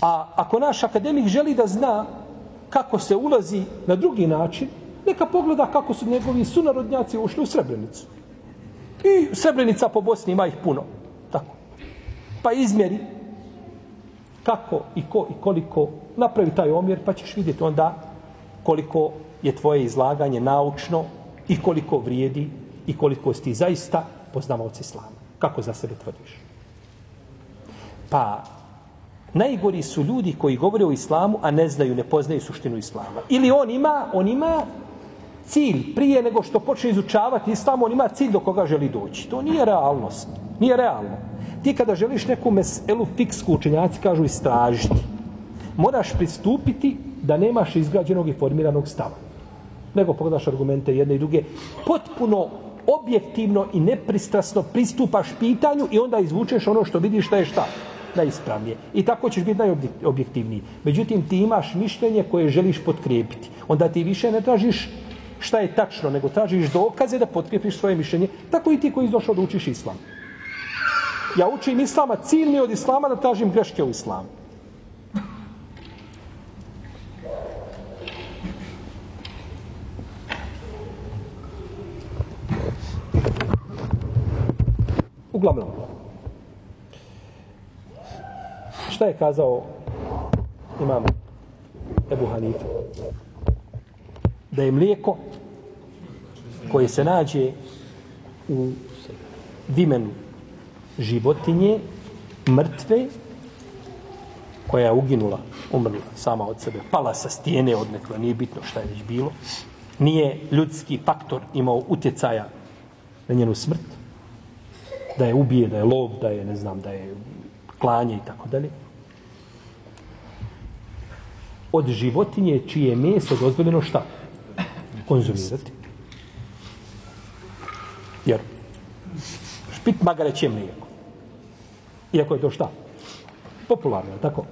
A: A ako naš akademik želi da zna kako se ulazi na drugi način, neka pogleda kako su njegovi sunarodnjaci ušli u Srebrenicu. I Srebrenica po Bosni ima ih puno. Tako. Pa izmjeri kako i ko i koliko napravi taj omjer pa ćeš vidjeti onda koliko je tvoje izlaganje naučno i koliko vrijedi i koliko si ti zaista poznavaoc islama. Kako za sebe tvrdiš? Pa, najgori su ljudi koji govore o islamu, a ne znaju, ne poznaju suštinu islama. Ili on ima, on ima cilj prije nego što počne izučavati islam, on ima cilj do koga želi doći. To nije realnost. Nije realno. Ti kada želiš neku meselu fiksku učenjaci kažu istražiti, moraš pristupiti da nemaš izgrađenog i formiranog stava. Nego pogledaš argumente jedne i druge. Potpuno objektivno i nepristrasno pristupaš pitanju i onda izvučeš ono što vidiš šta je šta najispravnije. I tako ćeš biti najobjektivniji. Međutim, ti imaš mišljenje koje želiš potkrijepiti. Onda ti više ne tražiš šta je tačno, nego tražiš dokaze da potkrijepiš svoje mišljenje. Tako i ti koji izdošao da učiš islam. Ja učim islama, cilj mi od islama da tražim greške u islamu. Uglavnom, šta je kazao imam Ebu Hanife? Da je mlijeko koje se nađe u vimenu životinje mrtve koja je uginula, umrla sama od sebe, pala sa stijene odnekla, nije bitno šta je već bilo, nije ljudski faktor imao utjecaja na njenu smrt, da je ubije, da je lov, da je, ne znam, da je klanje i tako dalje. Od životinje čije je meso dozvoljeno šta? Konzumirati. Jer špit magareće mlijeko. Iako je to šta? Popularno, tako?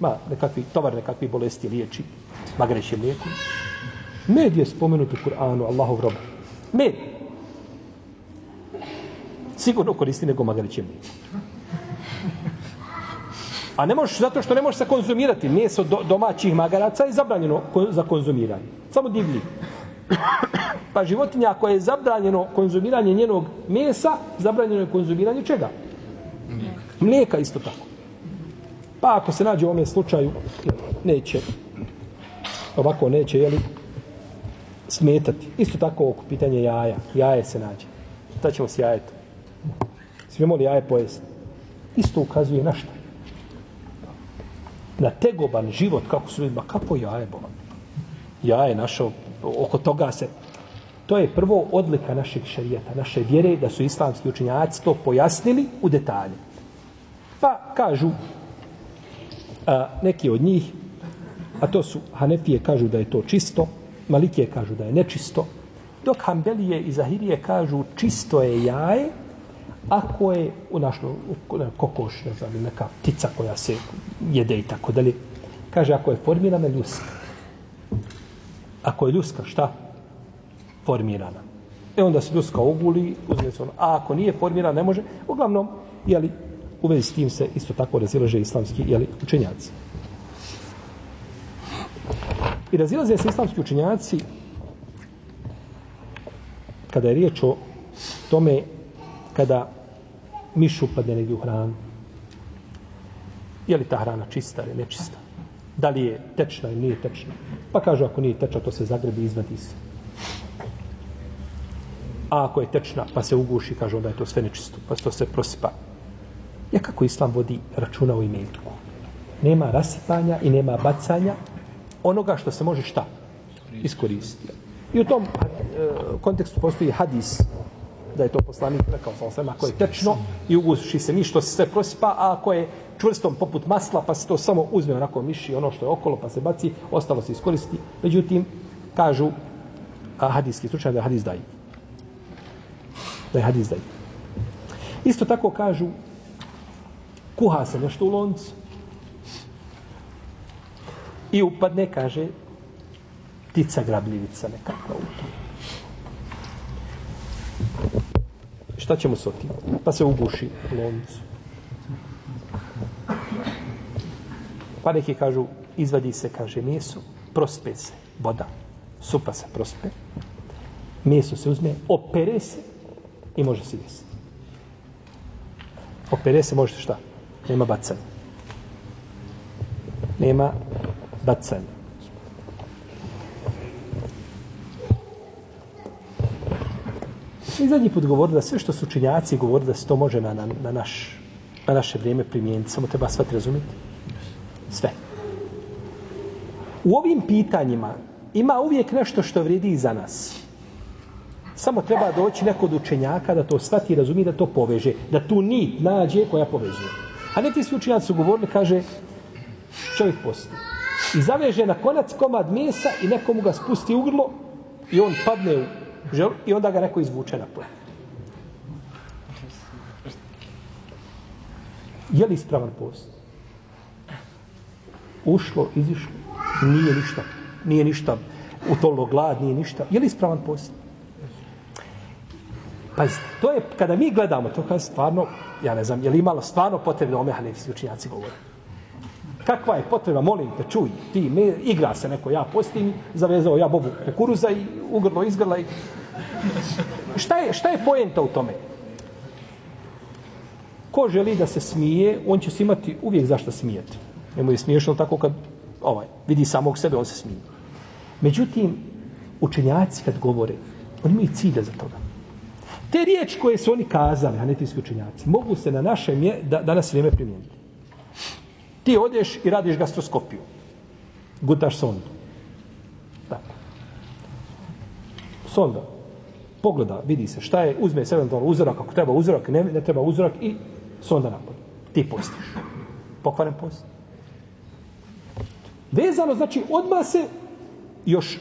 A: Ma, nekakvi, tovar nekakvi bolesti liječi magareće mlijeko. Med je spomenut u Kur'anu, Allahov rob. Med. Sigurno koristi nego magareće mlijeko. A ne možeš, zato što ne možeš konzumirati. Meso do, domaćih magaraca je zabranjeno ko, za konzumiranje. Samo divlji. Pa životinja ako je zabranjeno konzumiranje njenog mesa, zabranjeno je konzumiranje čega? Mlijeka isto tako. Pa ako se nađe u ovom slučaju, neće, ovako neće, jeli, smetati. Isto tako oko pitanje jaja. Jaje se nađe. Šta ćemo s jajetom? Smijemo li jaje pojesti? Isto ukazuje na šta? Na tegoban život, kako su ljudima, kako jaje bolan? Jaje našo, oko toga se To je prvo odlika našeg šarijeta, naše vjere, da su islamski učinjaci to pojasnili u detalje. Pa kažu a, neki od njih, a to su Hanefije kažu da je to čisto, Malikije kažu da je nečisto, dok Hanbelije i Zahirije kažu čisto je jaje, ako je u našo kokoš, ne znam, neka ptica koja se jede i tako dalje, kaže ako je formirana ljuska. Ako je ljuska, šta? Formirana. E onda se ljuska uguli, uzme se ono. A ako nije formirana, ne može. Uglavnom, jeli, u vezi s tim se isto tako razilaže islamski jeli, učenjaci. I razilaze se islamski učenjaci kada je riječ o tome kada miš upadne negdje u hranu. Je li ta hrana čista ili nečista? Da li je tečna ili nije tečna? Pa kažu ako nije tečna, to se zagrebi i izvadi se. A ako je tečna, pa se uguši, kažu onda je to sve nečisto, pa to se prosipa. Ja kako islam vodi računa o imetku? Nema rasipanja i nema bacanja onoga što se može šta? Iskoristiti. I u tom e, kontekstu postoji hadis da je to poslanik rekao sa osama, ako je tečno i uguši se ništo se sve prosipa, a ako je čvrstom poput masla, pa se to samo uzme onako miši ono što je okolo, pa se baci, ostalo se iskoristi. Međutim, kažu a hadijski slučaj da je hadis daji. Da je hadis daji. Isto tako kažu kuha se nešto u loncu i upadne, kaže, ptica grabljivica nekakva u to. Šta ćemo s otim? Pa se uguši loncu. Pa neki kažu, izvadi se, kaže, meso, prospe se, voda, supa se prospe, meso se uzme, opere se i može se jesti. Opere se, možete šta? Nema bacanja. Nema bacanja. Mi zadnji put govorili da sve što su učinjaci govorili da se to može na, na, na, naš, na naše vrijeme primijeniti. Samo treba shvatiti razumjeti. Sve. U ovim pitanjima ima uvijek nešto što vredi i za nas. Samo treba doći neko od učenjaka da to shvati i razumije da to poveže. Da tu nit nađe koja povezuje. A neki svi učenjaci su govorili, kaže, čovjek posti. I zaveže na konac komad mesa i nekomu ga spusti u grlo i on padne u žel i onda ga neko izvuče na polje. Je li ispravan post? Ušlo, izišlo, nije ništa. Nije ništa utolilo glad, nije ništa. Je li ispravan post? Pa to je, kada mi gledamo, to kada stvarno, ja ne znam, je li imalo stvarno potrebe da ome hanefijski učinjaci govore? Kakva je potreba, molim te, čuj, ti, me, igra se neko, ja postim, zavezao ja bobu kukuruza i ugrlo, izgrla i... Šta je, šta je poenta u tome? ko želi da se smije, on će se imati uvijek zašto smijeti. Nemo je smiješno tako kad ovaj, vidi samog sebe, on se smije. Međutim, učenjaci kad govore, oni imaju cilja za toga. Te riječi koje su oni kazali, hanetijski učenjaci, mogu se na naše mje, da, danas vrijeme primijeniti. Ti odeš i radiš gastroskopiju. Gutaš sondu. Tako. Sonda. Pogleda, vidi se šta je, uzme se eventualno uzorak, ako treba uzorak, ne, ne treba uzorak i sonda napod. Ti postiš. Pokvaren post. Vezano, znači, odmah se još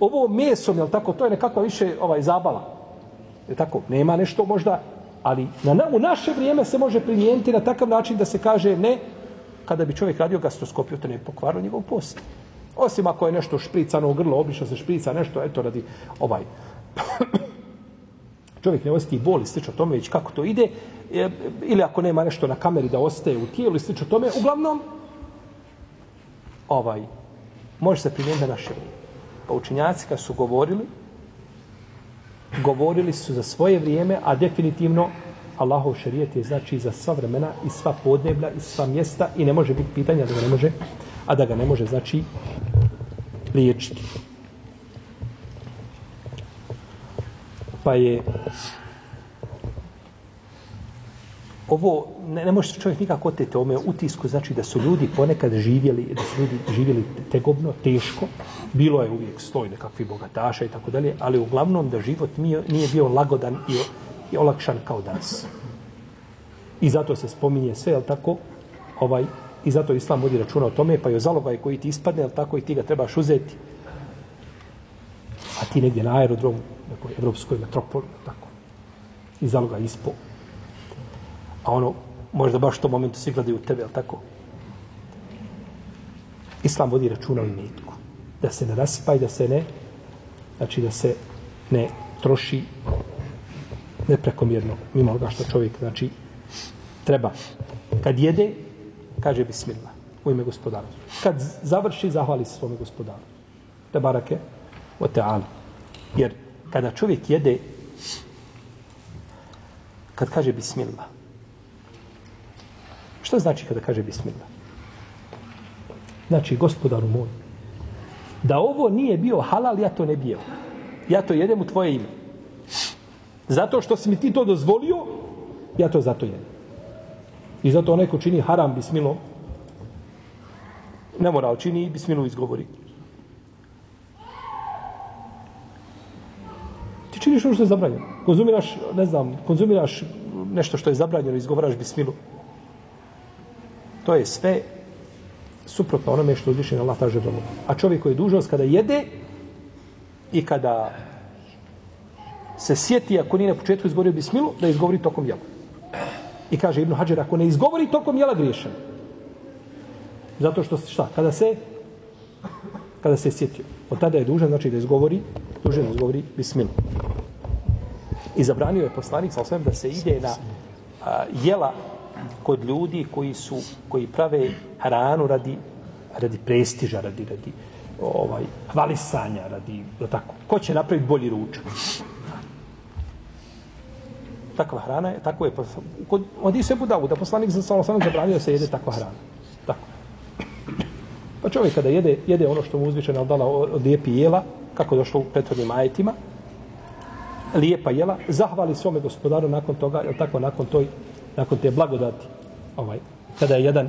A: ovo mesom, jel tako, to je nekakva više ovaj zabava. Je tako, nema nešto možda, ali na, na, u naše vrijeme se može primijeniti na takav način da se kaže ne, kada bi čovjek radio gastroskopiju, to ne bi pokvarilo njegov post. Osim ako je nešto špricano u grlo, obično se šprica nešto, eto radi ovaj čovjek ne osjeti boli, slično tome, već kako to ide, e, ili ako nema nešto na kameri da ostaje u tijelu, ili slično tome, uglavnom, ovaj, može se primijeniti na naše vrijeme. Pa učinjaci kad su govorili, govorili su za svoje vrijeme, a definitivno Allahov šarijet je znači za sva vremena i sva podneblja i sva mjesta i ne može biti pitanja da ga ne može, a da ga ne može znači liječiti. Pa je ovo ne, ne može čovjek nikako oteti ome utisku, znači da su ljudi ponekad živjeli, da su ljudi živjeli tegobno, teško, bilo je uvijek stoj nekakvi bogataša i tako dalje, ali uglavnom da život nije, nije bio lagodan i, i olakšan kao danas. I zato se spominje sve, jel tako, ovaj, i zato Islam vodi računa o tome, pa je zalogaj koji ti ispadne, jel tako, i ti ga trebaš uzeti. A ti negdje na aerodromu, nekoj evropskoj metropoli, tako, i zaloga ispo, a ono, možda baš to momentu svi gledaju u tebe, ali tako? Islam vodi računa o imetku. Da se ne rasipa i da se ne, znači da se ne troši neprekomjerno mimo onoga što čovjek, znači, treba. Kad jede, kaže bismillah u ime gospodara. Kad završi, zahvali se svome gospodaru. Te barake o teala. Jer kada čovjek jede, kad kaže bismillah, što znači kada kaže bismillah? Znači, gospodaru moj, da ovo nije bio halal, ja to ne bio. Ja to jedem u tvoje ime. Zato što si mi ti to dozvolio, ja to zato jedem. I zato onaj ko čini haram bismilom, ne mora, čini bismilu izgovori. Ti činiš ono što je zabranjeno. Konzumiraš, ne znam, konzumiraš nešto što je zabranjeno, izgovaraš bismilu. To je sve suprotno onome što uzviše na Allah taže domu. A čovjek koji je dužnost kada jede i kada se sjeti ako nije na početku izgovorio bismilu, da izgovori tokom jela. I kaže Ibn Hajar, ako ne izgovori tokom jela, griješan. Zato što, šta, kada se kada se sjetio. Od tada je dužan, znači da izgovori, dužan da izgovori bismilu. I zabranio je poslanik, sa osvijem, da se ide na a, jela kod ljudi koji su koji prave hranu radi radi prestiža, radi radi ovaj hvalisanja, radi da tako. Ko će napraviti bolji ručak? Takva hrana je, tako je. Kod odi se budavu, da poslanik za osvijem zabranio da se jede takva hrana. Tako. Pa čovjek kada jede, jede ono što mu uzvišeno dala od lijepi jela, kako je došlo u prethodnim ajetima, lijepa jela, zahvali svome gospodaru nakon toga, je tako, nakon toj nakon te blagodati, ovaj, kada je jedan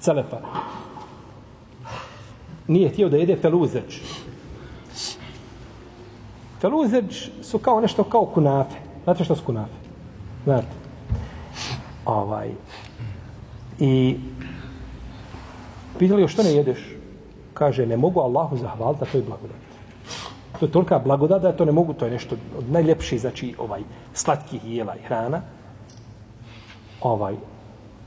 A: celefa nije htio da jede feluzeč. Feluzeč su kao nešto kao kunafe. Znate što su kunafe? Znate. Ovaj. I pitali što ne jedeš? Kaže, ne mogu Allahu zahvaliti na toj blagodati. To je tolika blagodat da to ne mogu, to je nešto od najljepših, znači, ovaj, slatkih jela i hrana ovaj,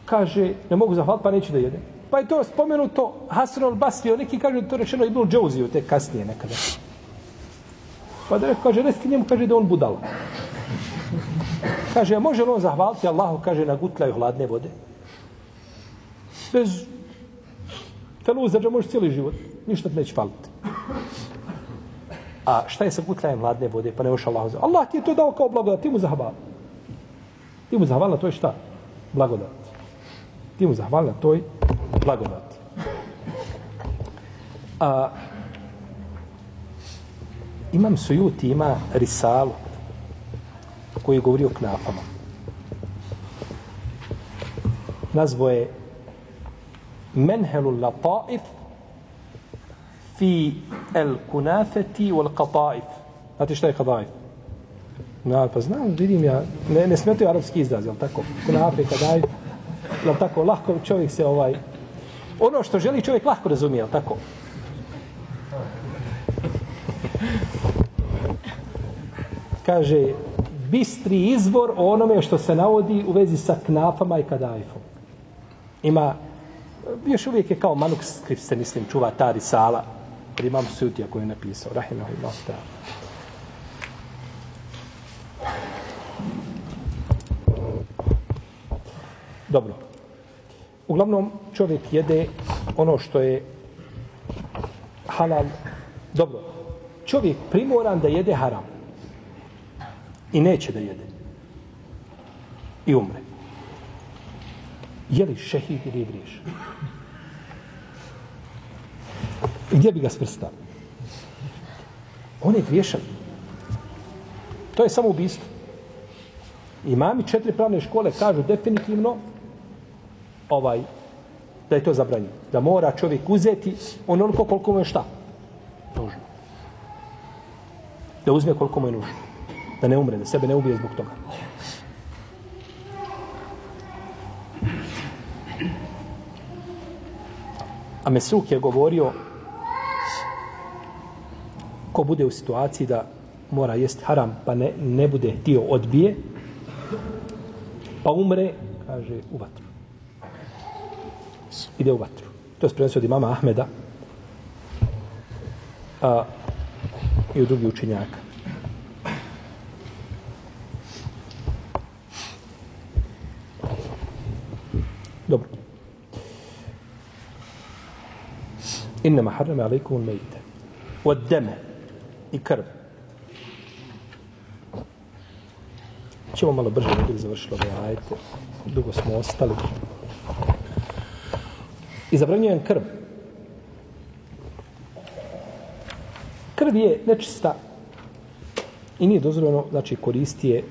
A: kaže, ne mogu zahvaliti, pa neću da jedem. Pa je to spomenuto Hasan al-Basri, neki kaže da to rečeno Ibn Džauziju, te kasnije nekada. Pa da kaže, resti njemu, kaže da on budala. Kaže, a može li on zahvaliti Allahu, kaže, na gutljaju hladne vode? Bez Feluzeđa možeš cijeli život. Ništa neće faliti. A šta je sa gutljajem hladne vode? Pa ne još Allahu. Allah ti je to dao kao blagodat, ti mu zahvala. Ti mu zahvala, to je šta? Blagodat. Ti mu zahvala, to je blagodat. A, imam sujuti, ima risalu koji govori o knafama. Nazvo je Menhelu lataif fi el kunafeti wal qataif. Znate šta je qataif? Na, pa znam, vidim ja, ne, ne smetaju arapski izraz, jel tako? Kunafe, kadaif, jel tako, lahko čovjek se ovaj, ono što želi čovjek lahko razumije, jel tako? Kaže, bistri izbor o onome što se navodi u vezi sa knafama i kadajfom. Ima, još uvijek je kao manuskript se, mislim, čuva ta risala, od imam Sutija koji je napisao, rahimahullah ta'ala. Dobro. Uglavnom, čovjek jede ono što je halal. Dobro. Čovjek primoran da jede haram. I neće da jede. I umre. Je li šehid ili je griješ? Gdje bi ga sprstao? On je griješan. To je samo ubistvo. Imami četiri pravne škole kažu definitivno ovaj da je to zabranjeno. Da mora čovjek uzeti onoliko koliko mu je šta? Nužno. Da uzme koliko mu je nužno. Da ne umre, da sebe ne ubije zbog toga. A Mesuk je govorio ko bude u situaciji da mora jest haram pa ne, ne bude dio odbije pa umre kaže u vatru ide u vatru. To je prenosio od imama Ahmeda a, i od drugih učenjaka. Dobro. Innama harrama alaikum mejte. Od deme i krv. Ćemo malo brže da bih završilo ovaj ajete. Dugo smo ostali i zabranjujem krv. Krv je nečista i nije dozvoljeno, znači koristi je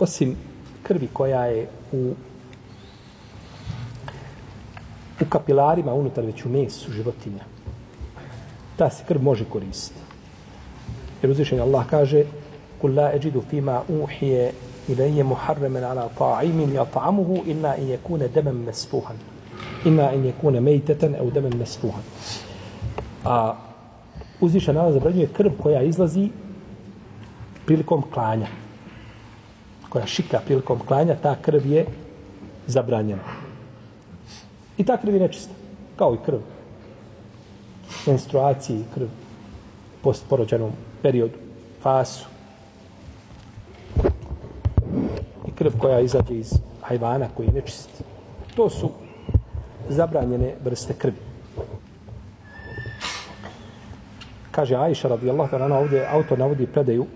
A: osim krvi koja je u u kapilarima unutar već u mesu životinja. Ta se krv može koristiti. Jer uzvišenje Allah kaže Kul la eđidu fima uhije إليه محرما على طاعم يطعمه إلا أن يكون دما مسفوحا إلا أن يكون ميتة أو دما مسفوحا a uzviša nalaz zabranjuje krv koja izlazi prilikom klanja. Koja šika prilikom klanja, ta krv je zabranjena. I ta krv je nečista. Kao i krv. Menstruaciji, krv postporođenom periodu, fasu. krv koja izađe iz hajvana koji je nečist. To su zabranjene vrste krvi. Kaže Aisha radijallahu ta'ala ovdje autor navodi predaju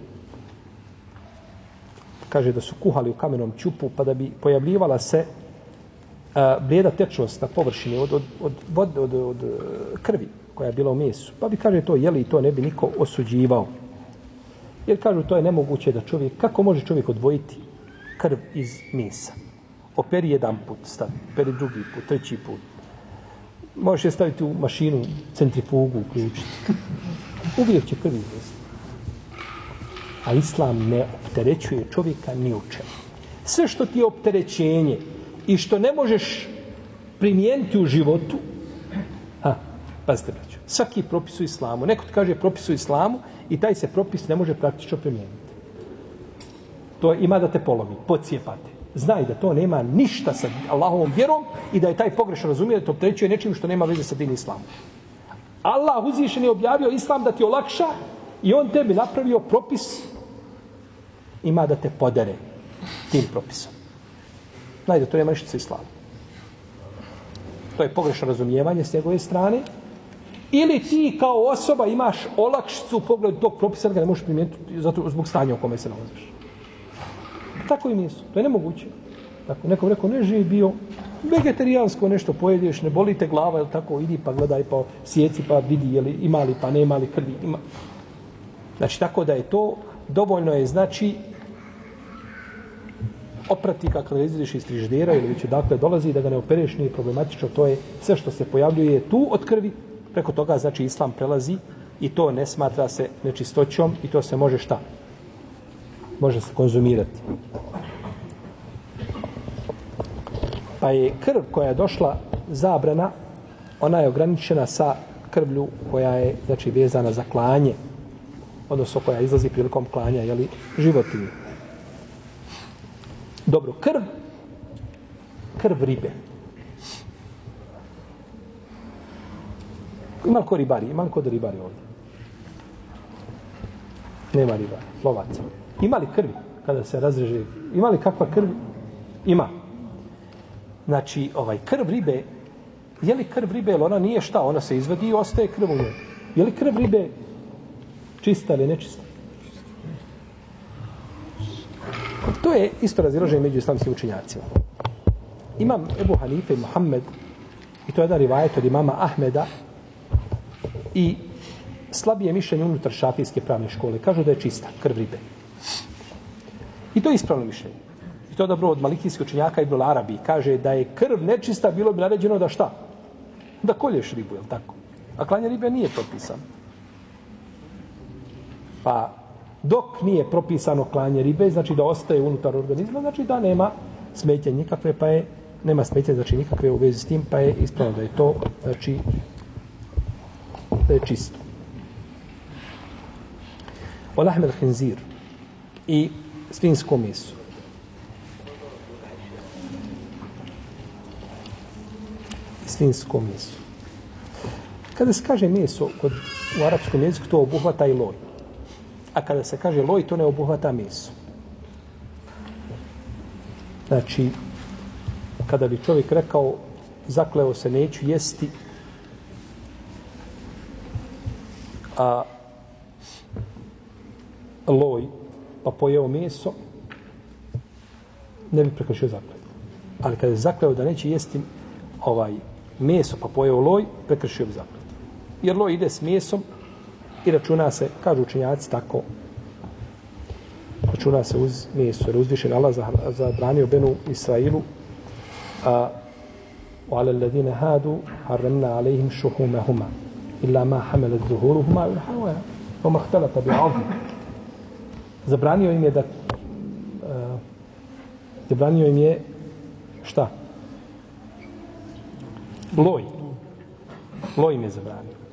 A: kaže da su kuhali u kamenom čupu pa da bi pojavljivala se a, blijeda tečnost na površini od, od, od, od, od, od krvi koja je bila u mesu. Pa bi kaže to jeli i to ne bi niko osuđivao. Jer kažu to je nemoguće da čovjek, kako može čovjek odvojiti krv iz mesa. Operi jedan put, stavi. Operi drugi put, treći put. Možeš je staviti u mašinu, centrifugu, uključiti. Uvijek će krv izvesti. A islam ne opterećuje čovjeka ni u čemu. Sve što ti je opterećenje i što ne možeš primijeniti u životu, ha, pazite braću, svaki propis u islamu, neko ti kaže propis u islamu i taj se propis ne može praktično primijeniti to ima da te polomi, pocijepate. Znaj da to nema ništa sa Allahovom vjerom i da je taj pogrešno razumije da to opterećuje nečim što nema veze sa din islamom. Allah uzvišen je objavio islam da ti olakša i on tebi napravio propis ima da te podere tim propisom. Najde, to nema ništa sa islamom. To je pogrešno razumijevanje s njegove strane Ili ti kao osoba imaš olakšicu u pogledu tog propisa ga ne možeš primijeniti zato zbog stanja u kome se nalaziš. Tako i nisu. To je nemoguće. Tako, nekom rekao, ne živi bio vegetarijansko nešto pojedeš, ne boli te glava, ili tako, idi pa gledaj, pa sjeci, pa vidi, jeli, ima li, pa nema li krvi. Ima. Znači, tako da je to, dovoljno je, znači, oprati kako da izvidiš iz friždera ili već dakle dolazi da ga ne opereš nije problematično to je sve što se pojavljuje tu od krvi. Preko toga znači islam prelazi i to ne smatra se nečistoćom i to se može šta? Može se konzumirati. Pa je krv koja je došla zabrana ona je ograničena sa krvlju koja je znači vezana za klanje odnosno koja izlazi prilikom klanja jeli, životinje. Dobro, krv, krv ribe. Ima li ko ribari? Ima li ko da ribari ovdje? Nema ribari, lovaca. Ima li krvi kada se razreže? Ima li kakva krv? Ima. Znači, ovaj krv ribe, je li krv ribe, ona nije šta, ona se izvadi i ostaje krv u njoj. Je li krv ribe čista ili nečista? To je isto razilaženje među islamskim učenjacima. Imam Ebu Hanife i Muhammed, i to je jedan rivajet od imama Ahmeda, i slabije mišljenje unutar šafijske pravne škole. Kažu da je čista, krv ribe. I to je ispravno mišljenje. I to je dobro od malikijskih učenjaka i Arabi. Kaže da je krv nečista, bilo bi naređeno da šta? Da kolješ ribu, je tako? A klanje ribe nije propisano. Pa dok nije propisano klanje ribe, znači da ostaje unutar organizma, znači da nema smetje nikakve, pa je nema smetje, znači nikakve u vezi s tim, pa je ispravno da je to, znači, da je čisto. Olahmed hinzir i svinsko meso. I svinsko meso. Kada se kaže meso kod, u arapskom jeziku, to obuhvata i loj. A kada se kaže loj, to ne obuhvata meso. Znači, kada bi čovjek rekao, zakleo se, neću jesti, a loj, pa pojeo meso, ne bi prekršio zaklet. Ali kada je zakleo da neće jesti ovaj meso, pa pojeo loj, prekršio bi zaklet. Jer loj ide s mesom, i računa se, kažu učenjaci tako, računa se uz meso, jer uzvišen Allah zabranio Benu Israilu, a u ale ladine hadu, harremna alejhim šuhumehuma, illa ma hamelet zuhuruhuma, il hava, oma htelata. Zabranio im je da, uh, zabranio im je, šta? Loj. Loj im je zabranio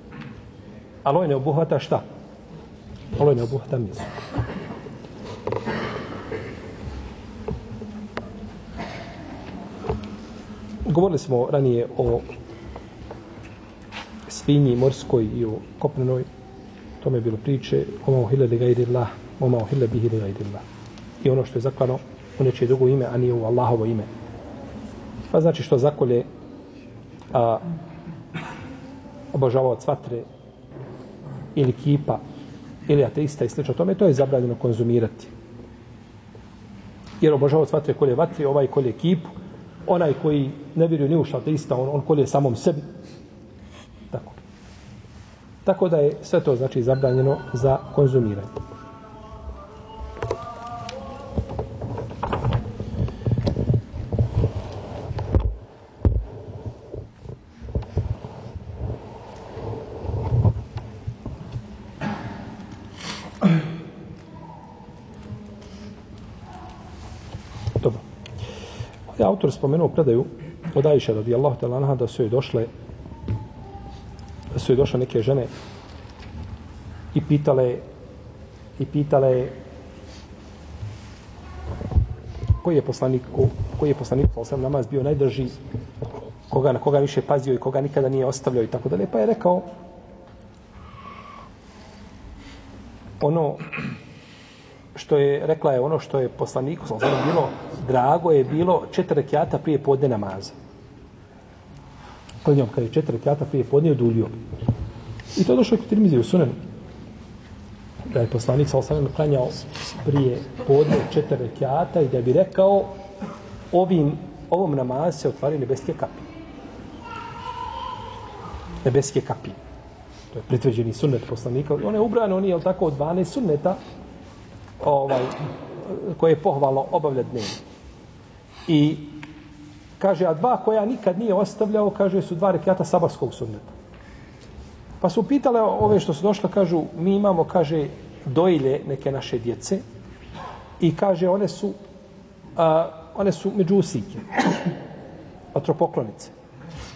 A: ali ovo ne obuhvata šta? Ovo ne obuhvata meso. Govorili smo ranije o svinji morskoj i o kopnenoj. To je bilo priče Oma uhile li gajri Allah, o mao bihi li gajri Allah. I ono što je zaklano u nečije drugo ime, a nije u Allahovo ime. Pa znači što zakolje a, obožavaoc vatre ili kipa ili ateista i slično tome, to je zabranjeno konzumirati. Jer obožavac vatre kolje vatre, ovaj kolje kipu, onaj koji ne vjeruje ni u šta ateista, on, on kolje samom sebi. Tako. Tako da je sve to znači zabranjeno za konzumiranje. autor spomenuo predaju od Aisha radijallahu ta'ala anha da su joj došle da su joj došle neke žene i pitale i pitale koji je poslanik koji je poslanik sam namaz bio najdrži koga na koga više pazio i koga nikada nije ostavljao i tako dalje. Pa je rekao ono što je rekla je ono što je poslaniku sam bilo drago je bilo četiri rekiata prije podne namaza. Kod njom, je četiri rekiata prije podne, odulio. I to je došlo kod Tirmizi u sunenu. Da je poslanik sa osanem klanjao prije podne četiri rekiata i da bi rekao ovim, ovom namaz se otvaraju nebeske kapije. Nebeske kapije. To je pritvrđeni sunnet poslanika. On je ubran, on je, tako, od 12 sunneta ovaj, koje je pohvalno obavlja dnevno. I kaže, a dva koja nikad nije ostavljao, kaže, su dva rekiata sabarskog sunneta. Pa su pitale ove što su došle, kažu, mi imamo, kaže, dojlje neke naše djece i kaže, one su, a, one su međusike, atropoklonice.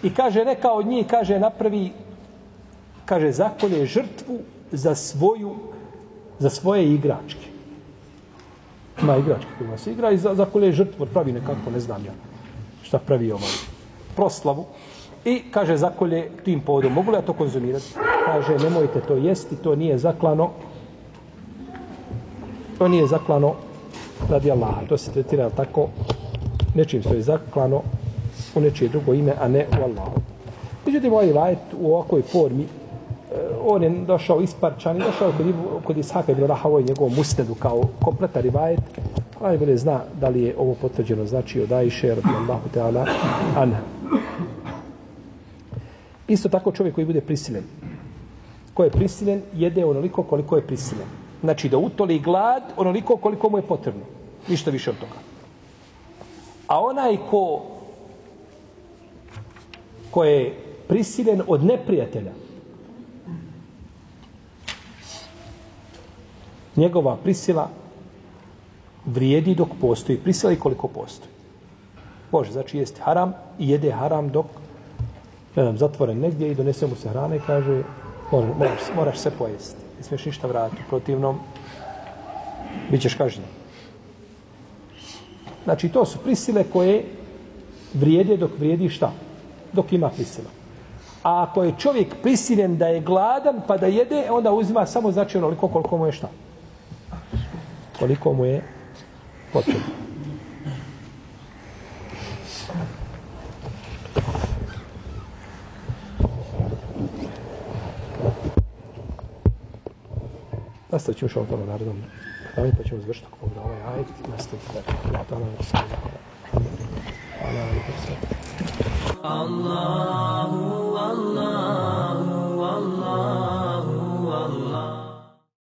A: I kaže, neka od njih, kaže, napravi, kaže, zakolje žrtvu za svoju, za svoje igračke. Ima igračke kojima se igra i za, zakolje žrtvu, pravi nekako, ne znam ja, šta pravi ovaj, proslavu. I kaže zakolje tim povodom. Mogu li ja to konzumirati? Kaže nemojte to jesti, to nije zaklano. To nije zaklano radi Allaha. To se tretira tako nečim što je zaklano u nečije drugo ime, a ne u Allahu. Međutim, ovaj vajet u ovakvoj formi, Eh, on je došao isparčan i došao kod, kod Ishaka ibn Rahavoj njegov musnedu kao kompletan rivajet. Najbolje zna da li je ovo potvrđeno znači od Ajše, radijallahu ta'ala, anha. Isto tako čovjek koji bude prisilen. Ko je prisilen, jede onoliko koliko je prisilen. Znači da utoli glad onoliko koliko mu je potrebno. Ništa više od toga. A onaj ko ko je prisilen od neprijatelja, njegova prisila vrijedi dok postoji prisila i koliko postoji. Može, znači jesti haram i jede haram dok ne znam, zatvoren negdje i donese mu se hrane i kaže moraš, moraš, moraš se pojesti. Ne smiješ ništa vratiti. Protivnom, bit ćeš kažnjen. Znači, to su prisile koje vrijede dok vrijedi šta? Dok ima prisila. A ako je čovjek prisiljen da je gladan pa da jede, onda uzima samo znači onoliko koliko mu je šta? koliko mu je potrebno. Nastavit ćemo šalotama narodom. Da mi pa ćemo zvršiti ako mogu ovaj ajit. Nastavit ćemo da nam se Allahu, Allahu, Allahu, Allahu.